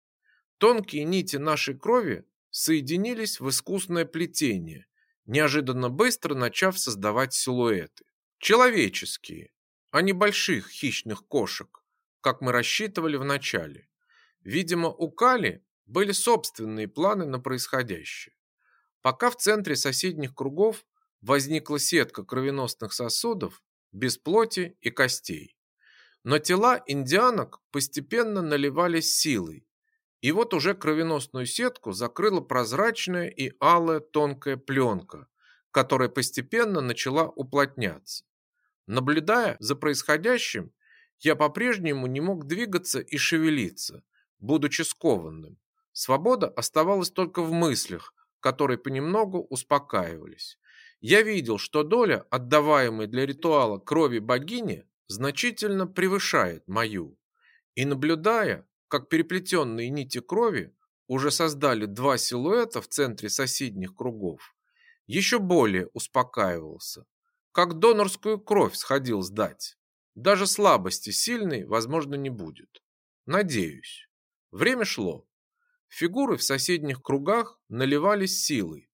Тонкие нити нашей крови соединились в искусное плетение, неожиданно быстро начав создавать силуэты. Человеческие, а не больших хищных кошек, как мы рассчитывали вначале. Видимо, у Кали были собственные планы на происходящее. Пока в центре соседних кругов возникла сетка кровеносных сосудов без плоти и костей. Но тела индианок постепенно наливались силой, и вот уже кровеносную сетку закрыла прозрачная и алая тонкая пленка, которая постепенно начала уплотняться. Наблюдая за происходящим, я по-прежнему не мог двигаться и шевелиться, будучи скованным. Свобода оставалась только в мыслях, которые понемногу успокаивались. Я видел, что доля, отдаваемой для ритуала крови богини, значительно превышает мою. И наблюдая, как переплетенные нити крови уже создали два силуэта в центре соседних кругов, еще более успокаивался, как донорскую кровь сходил сдать. Даже слабости сильной, возможно, не будет. Надеюсь. Время шло. Фигуры в соседних кругах наливались силой.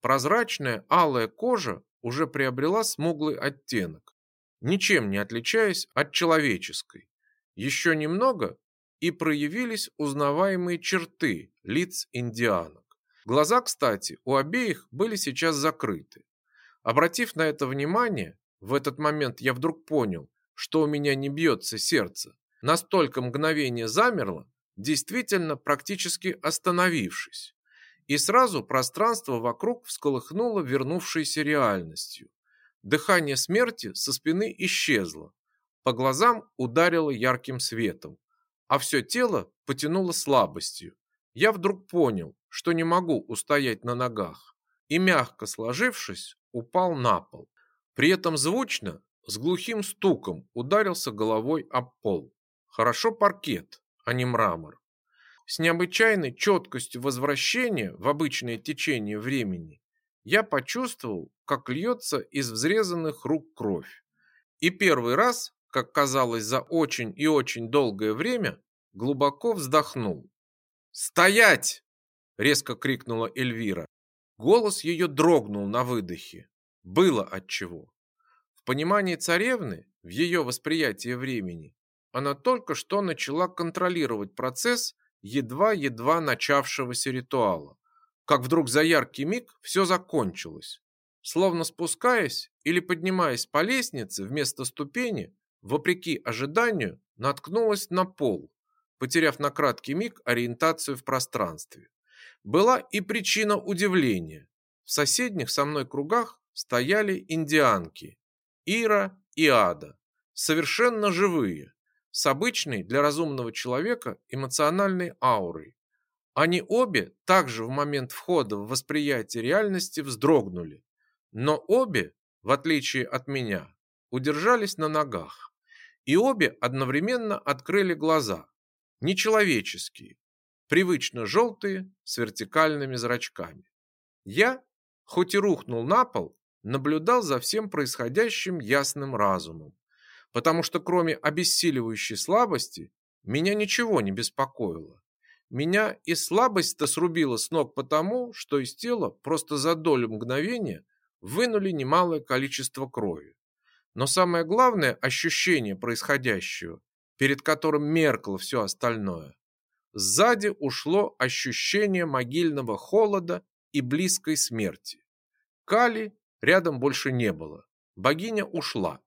Прозрачная алая кожа уже приобрела смуглый оттенок, ничем не отличаясь от человеческой. Еще немного, и проявились узнаваемые черты лиц индианок. Глаза, кстати, у обеих были сейчас закрыты. Обратив на это внимание, в этот момент я вдруг понял, что у меня не бьется сердце. Настолько мгновение замерло, действительно практически остановившись. И сразу пространство вокруг всколыхнуло вернувшейся реальностью. Дыхание смерти со спины исчезло. По глазам ударило ярким светом, а все тело потянуло слабостью. Я вдруг понял, что не могу устоять на ногах, и, мягко сложившись, упал на пол. При этом звучно, с глухим стуком ударился головой об пол. Хорошо паркет, а не мрамор. С необычайной четкостью возвращения в обычное течение времени я почувствовал, как льется из взрезанных рук кровь. И первый раз, как казалось за очень и очень долгое время, глубоко вздохнул. «Стоять!» – резко крикнула Эльвира. Голос ее дрогнул на выдохе. Было отчего. В понимании царевны, в ее восприятии времени, она только что начала контролировать процесс едва-едва начавшегося ритуала. Как вдруг за яркий миг все закончилось. Словно спускаясь или поднимаясь по лестнице вместо ступени, вопреки ожиданию, наткнулась на пол, потеряв на краткий миг ориентацию в пространстве. Была и причина удивления. В соседних со мной кругах стояли индианки, Ира и Ада, совершенно живые, с обычной для разумного человека эмоциональной аурой. Они обе также в момент входа в восприятие реальности вздрогнули, но обе, в отличие от меня, удержались на ногах, и обе одновременно открыли глаза, нечеловеческие, привычно желтые с вертикальными зрачками. Я, хоть и рухнул на пол, наблюдал за всем происходящим ясным разумом потому что кроме обессиливающей слабости меня ничего не беспокоило. Меня и слабость-то срубила с ног потому, что из тела просто за долю мгновения вынули немалое количество крови. Но самое главное ощущение происходящего, перед которым меркло все остальное, сзади ушло ощущение могильного холода и близкой смерти. Кали рядом больше не было. Богиня ушла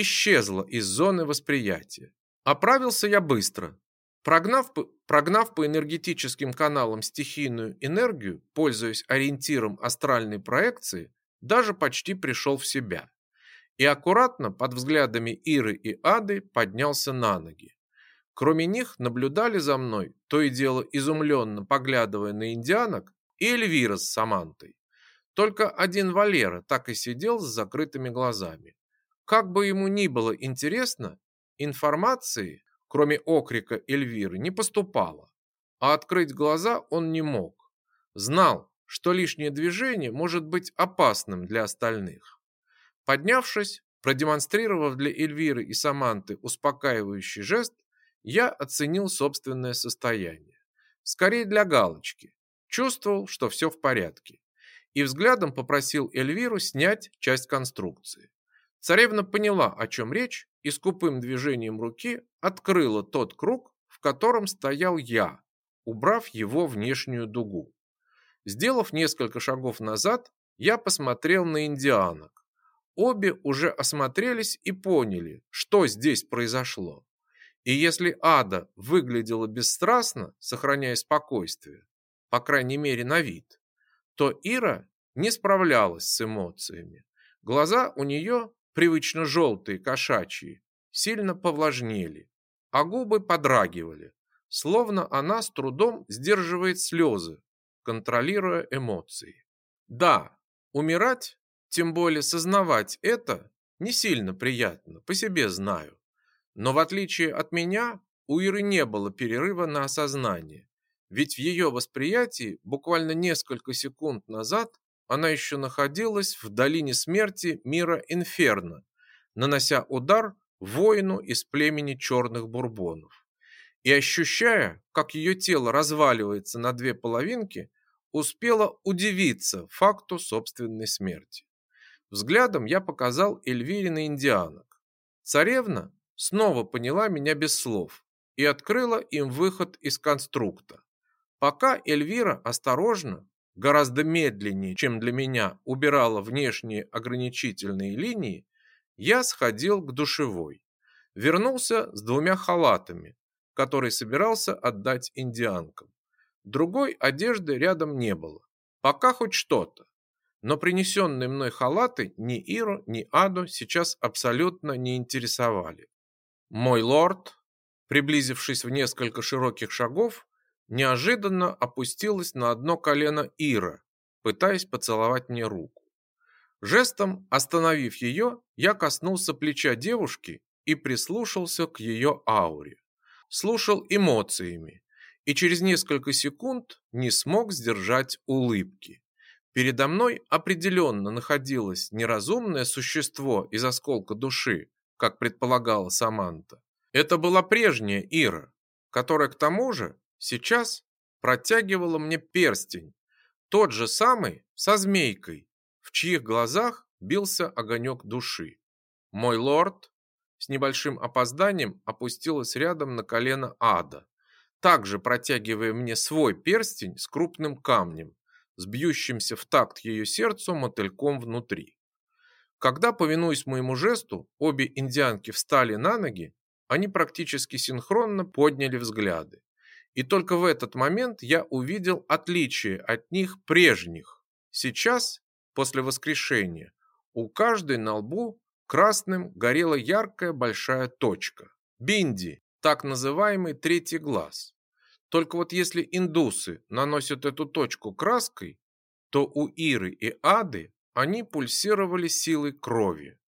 исчезла из зоны восприятия. Оправился я быстро. Прогнав, прогнав по энергетическим каналам стихийную энергию, пользуясь ориентиром астральной проекции, даже почти пришел в себя. И аккуратно под взглядами Иры и Ады поднялся на ноги. Кроме них наблюдали за мной, то и дело изумленно поглядывая на индианок, и Эльвира с Самантой. Только один Валера так и сидел с закрытыми глазами. Как бы ему ни было интересно, информации, кроме окрика Эльвиры, не поступало, а открыть глаза он не мог. Знал, что лишнее движение может быть опасным для остальных. Поднявшись, продемонстрировав для Эльвиры и Саманты успокаивающий жест, я оценил собственное состояние. Скорее для галочки. Чувствовал, что все в порядке. И взглядом попросил Эльвиру снять часть конструкции. Царевна поняла, о чем речь, и скупым движением руки открыла тот круг, в котором стоял я, убрав его внешнюю дугу. Сделав несколько шагов назад, я посмотрел на индианок. Обе уже осмотрелись и поняли, что здесь произошло. И если Ада выглядела бесстрастно, сохраняя спокойствие, по крайней мере на вид, то Ира не справлялась с эмоциями. Глаза у нее привычно желтые, кошачьи, сильно повлажнели, а губы подрагивали, словно она с трудом сдерживает слезы, контролируя эмоции. Да, умирать, тем более сознавать это, не сильно приятно, по себе знаю. Но в отличие от меня, у Иры не было перерыва на осознание, ведь в ее восприятии буквально несколько секунд назад она еще находилась в долине смерти мира Инферно, нанося удар воину из племени черных бурбонов. И ощущая, как ее тело разваливается на две половинки, успела удивиться факту собственной смерти. Взглядом я показал Эльвире на индианок. Царевна снова поняла меня без слов и открыла им выход из конструкта. Пока Эльвира осторожно, гораздо медленнее, чем для меня, убирала внешние ограничительные линии, я сходил к душевой. Вернулся с двумя халатами, которые собирался отдать индианкам. Другой одежды рядом не было. Пока хоть что-то. но принесенные мной халаты ни Иру, ни Аду сейчас абсолютно не интересовали. Мой лорд, приблизившись в несколько широких шагов, неожиданно опустилась на одно колено Ира, пытаясь поцеловать мне руку. Жестом остановив ее, я коснулся плеча девушки и прислушался к ее ауре. Слушал эмоциями и через несколько секунд не смог сдержать улыбки. Передо мной определенно находилось неразумное существо из осколка души, как предполагала Саманта. Это была прежняя Ира, которая к тому же сейчас протягивала мне перстень, тот же самый со змейкой, в чьих глазах бился огонек души. Мой лорд с небольшим опозданием опустилась рядом на колено ада, также протягивая мне свой перстень с крупным камнем, с бьющимся в такт ее сердцу мотыльком внутри. Когда, повинуясь моему жесту, обе индианки встали на ноги, они практически синхронно подняли взгляды. И только в этот момент я увидел отличие от них прежних. Сейчас, после воскрешения, у каждой на лбу красным горела яркая большая точка. Бинди, так называемый третий глаз. Только вот если индусы наносят эту точку краской, то у Иры и Ады они пульсировали силой крови.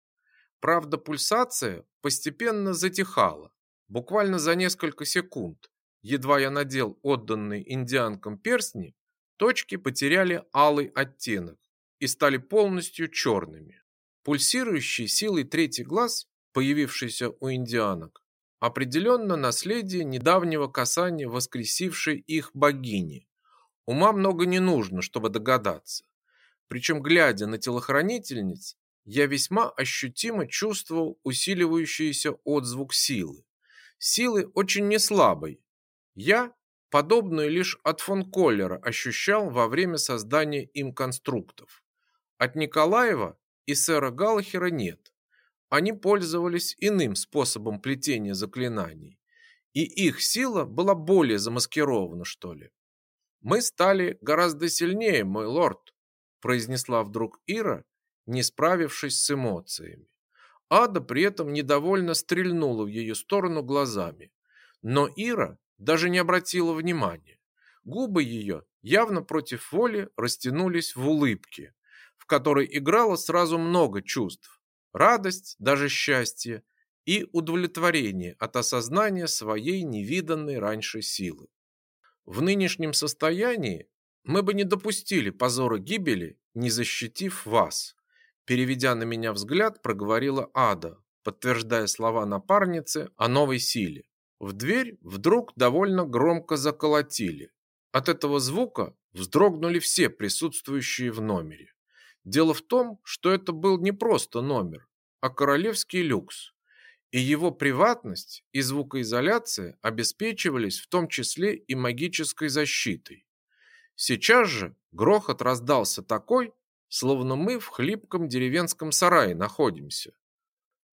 Правда, пульсация постепенно затихала, буквально за несколько секунд. Едва я надел отданные индианкам перстни, точки потеряли алый оттенок и стали полностью черными. Пульсирующий силой третий глаз, появившийся у индианок, определенно наследие недавнего касания воскресившей их богини. Ума много не нужно, чтобы догадаться. Причем, глядя на телохранительниц, я весьма ощутимо чувствовал усиливающийся отзвук силы. Силы очень неслабой. Я, подобную лишь от фон Коллера, ощущал во время создания им конструктов. От Николаева и сэра Галлахера нет. Они пользовались иным способом плетения заклинаний. И их сила была более замаскирована, что ли. Мы стали гораздо сильнее, мой лорд, произнесла вдруг Ира, не справившись с эмоциями. Ада при этом недовольно стрельнула в ее сторону глазами. Но Ира даже не обратила внимания. Губы ее явно против воли растянулись в улыбке, в которой играло сразу много чувств. Радость, даже счастье и удовлетворение от осознания своей невиданной раньше силы. В нынешнем состоянии мы бы не допустили позора гибели, не защитив вас. Переведя на меня взгляд, проговорила Ада, подтверждая слова напарницы о новой силе. В дверь вдруг довольно громко заколотили. От этого звука вздрогнули все присутствующие в номере. Дело в том, что это был не просто номер, а королевский люкс. И его приватность и звукоизоляция обеспечивались в том числе и магической защитой. Сейчас же грохот раздался такой, словно мы в хлипком деревенском сарае находимся.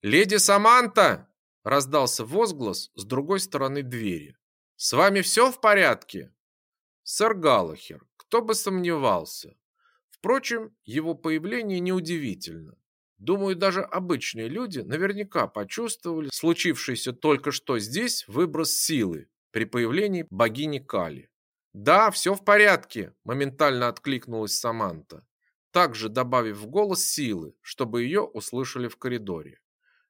«Леди Саманта!» – раздался возглас с другой стороны двери. «С вами все в порядке?» «Сэр Галлахер, кто бы сомневался». Впрочем, его появление неудивительно. Думаю, даже обычные люди наверняка почувствовали случившийся только что здесь выброс силы при появлении богини Кали. «Да, все в порядке», – моментально откликнулась Саманта также добавив в голос силы, чтобы ее услышали в коридоре.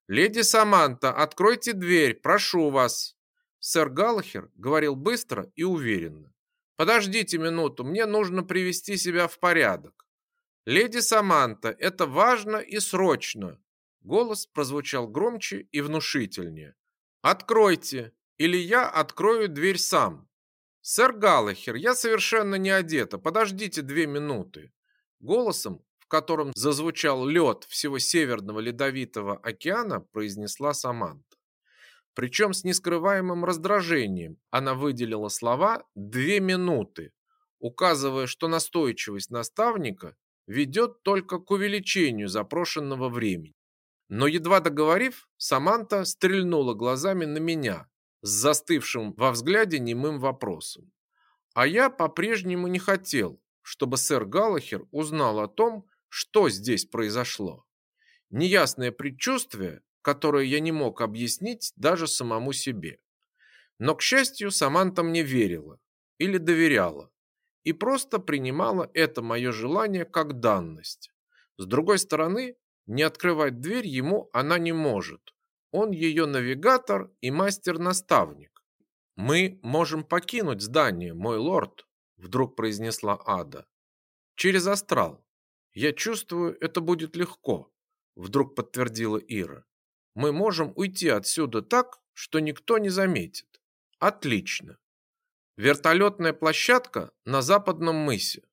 «Леди Саманта, откройте дверь, прошу вас!» Сэр Галлахер говорил быстро и уверенно. «Подождите минуту, мне нужно привести себя в порядок». «Леди Саманта, это важно и срочно!» Голос прозвучал громче и внушительнее. «Откройте, или я открою дверь сам». «Сэр Галлахер, я совершенно не одета, подождите две минуты». Голосом, в котором зазвучал лед всего Северного Ледовитого океана, произнесла Саманта. Причем с нескрываемым раздражением она выделила слова «две минуты», указывая, что настойчивость наставника ведет только к увеличению запрошенного времени. Но едва договорив, Саманта стрельнула глазами на меня с застывшим во взгляде немым вопросом. А я по-прежнему не хотел, чтобы сэр Галлахер узнал о том, что здесь произошло. Неясное предчувствие, которое я не мог объяснить даже самому себе. Но, к счастью, Саманта мне верила или доверяла и просто принимала это мое желание как данность. С другой стороны, не открывать дверь ему она не может. Он ее навигатор и мастер-наставник. «Мы можем покинуть здание, мой лорд», – вдруг произнесла Ада. «Через астрал. Я чувствую, это будет легко», – вдруг подтвердила Ира. «Мы можем уйти отсюда так, что никто не заметит. Отлично. Вертолетная площадка на западном мысе.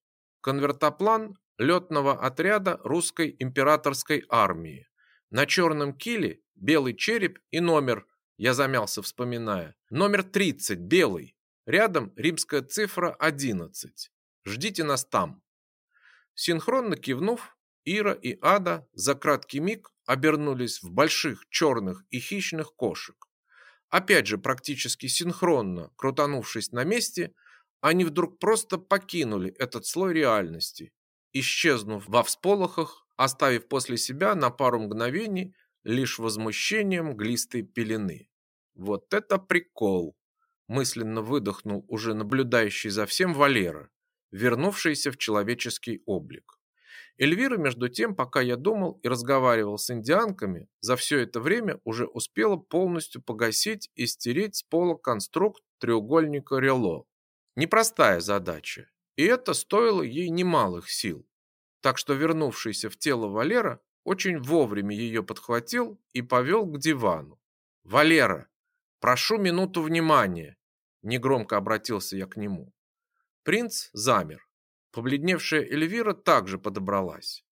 Конвертоплан летного отряда русской императорской армии. На черном киле белый череп и номер, я замялся, вспоминая. Номер 30, белый. Рядом римская цифра 11. Ждите нас там. Синхронно кивнув, Ира и Ада за краткий миг обернулись в больших черных и хищных кошек. Опять же, практически синхронно, крутанувшись на месте, они вдруг просто покинули этот слой реальности, исчезнув во всполохах, оставив после себя на пару мгновений лишь возмущением глистой пелены. Вот это прикол! Мысленно выдохнул уже наблюдающий за всем Валера, вернувшийся в человеческий облик. Эльвира, между тем, пока я думал и разговаривал с индианками, за все это время уже успела полностью погасить и стереть с пола конструкт треугольника Рело. Непростая задача, и это стоило ей немалых сил. Так что вернувшийся в тело Валера очень вовремя ее подхватил и повел к дивану. «Валера, прошу минуту внимания!» Негромко обратился я к нему. Принц замер. Побледневшая Эльвира также подобралась.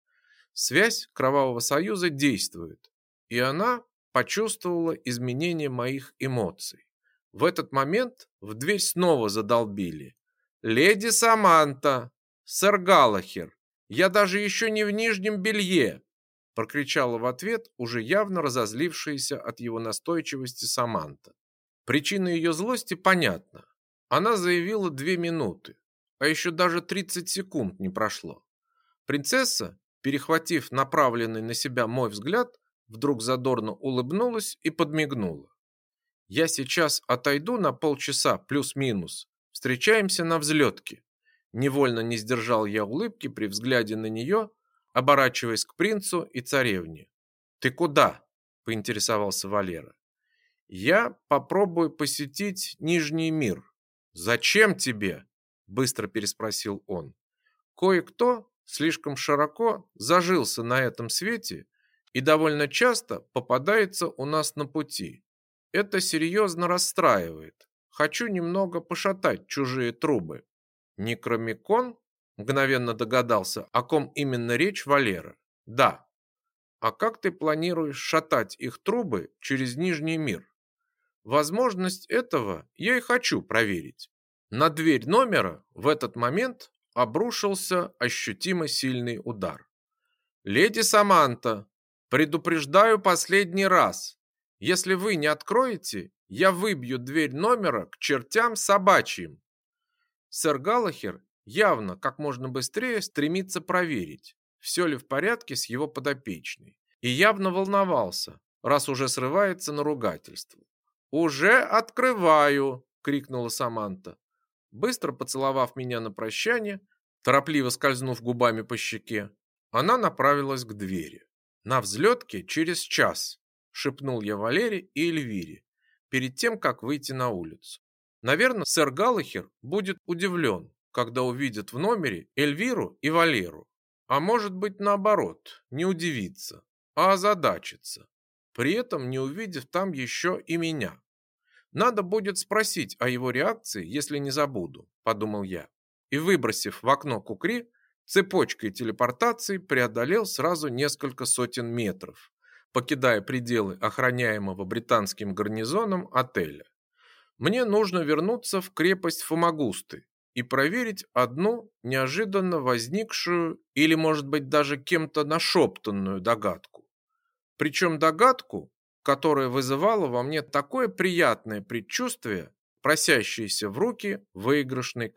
Связь Кровавого Союза действует, и она почувствовала изменение моих эмоций. В этот момент в дверь снова задолбили. «Леди Саманта! Сэр Галахер! Я даже еще не в нижнем белье!» Прокричала в ответ уже явно разозлившаяся от его настойчивости Саманта. Причина ее злости понятна. Она заявила две минуты, а еще даже 30 секунд не прошло. Принцесса, перехватив направленный на себя мой взгляд, вдруг задорно улыбнулась и подмигнула. «Я сейчас отойду на полчаса плюс-минус. Встречаемся на взлетке». Невольно не сдержал я улыбки при взгляде на нее, оборачиваясь к принцу и царевне. «Ты куда?» – поинтересовался Валера. «Я попробую посетить Нижний мир». «Зачем тебе?» – быстро переспросил он. «Кое-кто слишком широко зажился на этом свете и довольно часто попадается у нас на пути. Это серьезно расстраивает. Хочу немного пошатать чужие трубы». «Некромикон?» Мгновенно догадался, о ком именно речь Валера. Да. А как ты планируешь шатать их трубы через Нижний мир? Возможность этого я и хочу проверить. На дверь номера в этот момент обрушился ощутимо сильный удар. Леди Саманта, предупреждаю последний раз. Если вы не откроете, я выбью дверь номера к чертям собачьим. Сэр Галахер явно как можно быстрее стремится проверить, все ли в порядке с его подопечной. И явно волновался, раз уже срывается на ругательство. «Уже открываю!» – крикнула Саманта. Быстро поцеловав меня на прощание, торопливо скользнув губами по щеке, она направилась к двери. «На взлетке через час», – шепнул я Валере и Эльвире, перед тем, как выйти на улицу. Наверное, сэр Галлахер будет удивлен, когда увидит в номере Эльвиру и Валеру. А может быть наоборот, не удивится, а озадачится, при этом не увидев там еще и меня. Надо будет спросить о его реакции, если не забуду, подумал я. И выбросив в окно кукри, цепочкой телепортации преодолел сразу несколько сотен метров, покидая пределы охраняемого британским гарнизоном отеля. Мне нужно вернуться в крепость Фомагусты и проверить одну неожиданно возникшую или, может быть, даже кем-то нашептанную догадку. Причем догадку, которая вызывала во мне такое приятное предчувствие, просящееся в руки выигрышной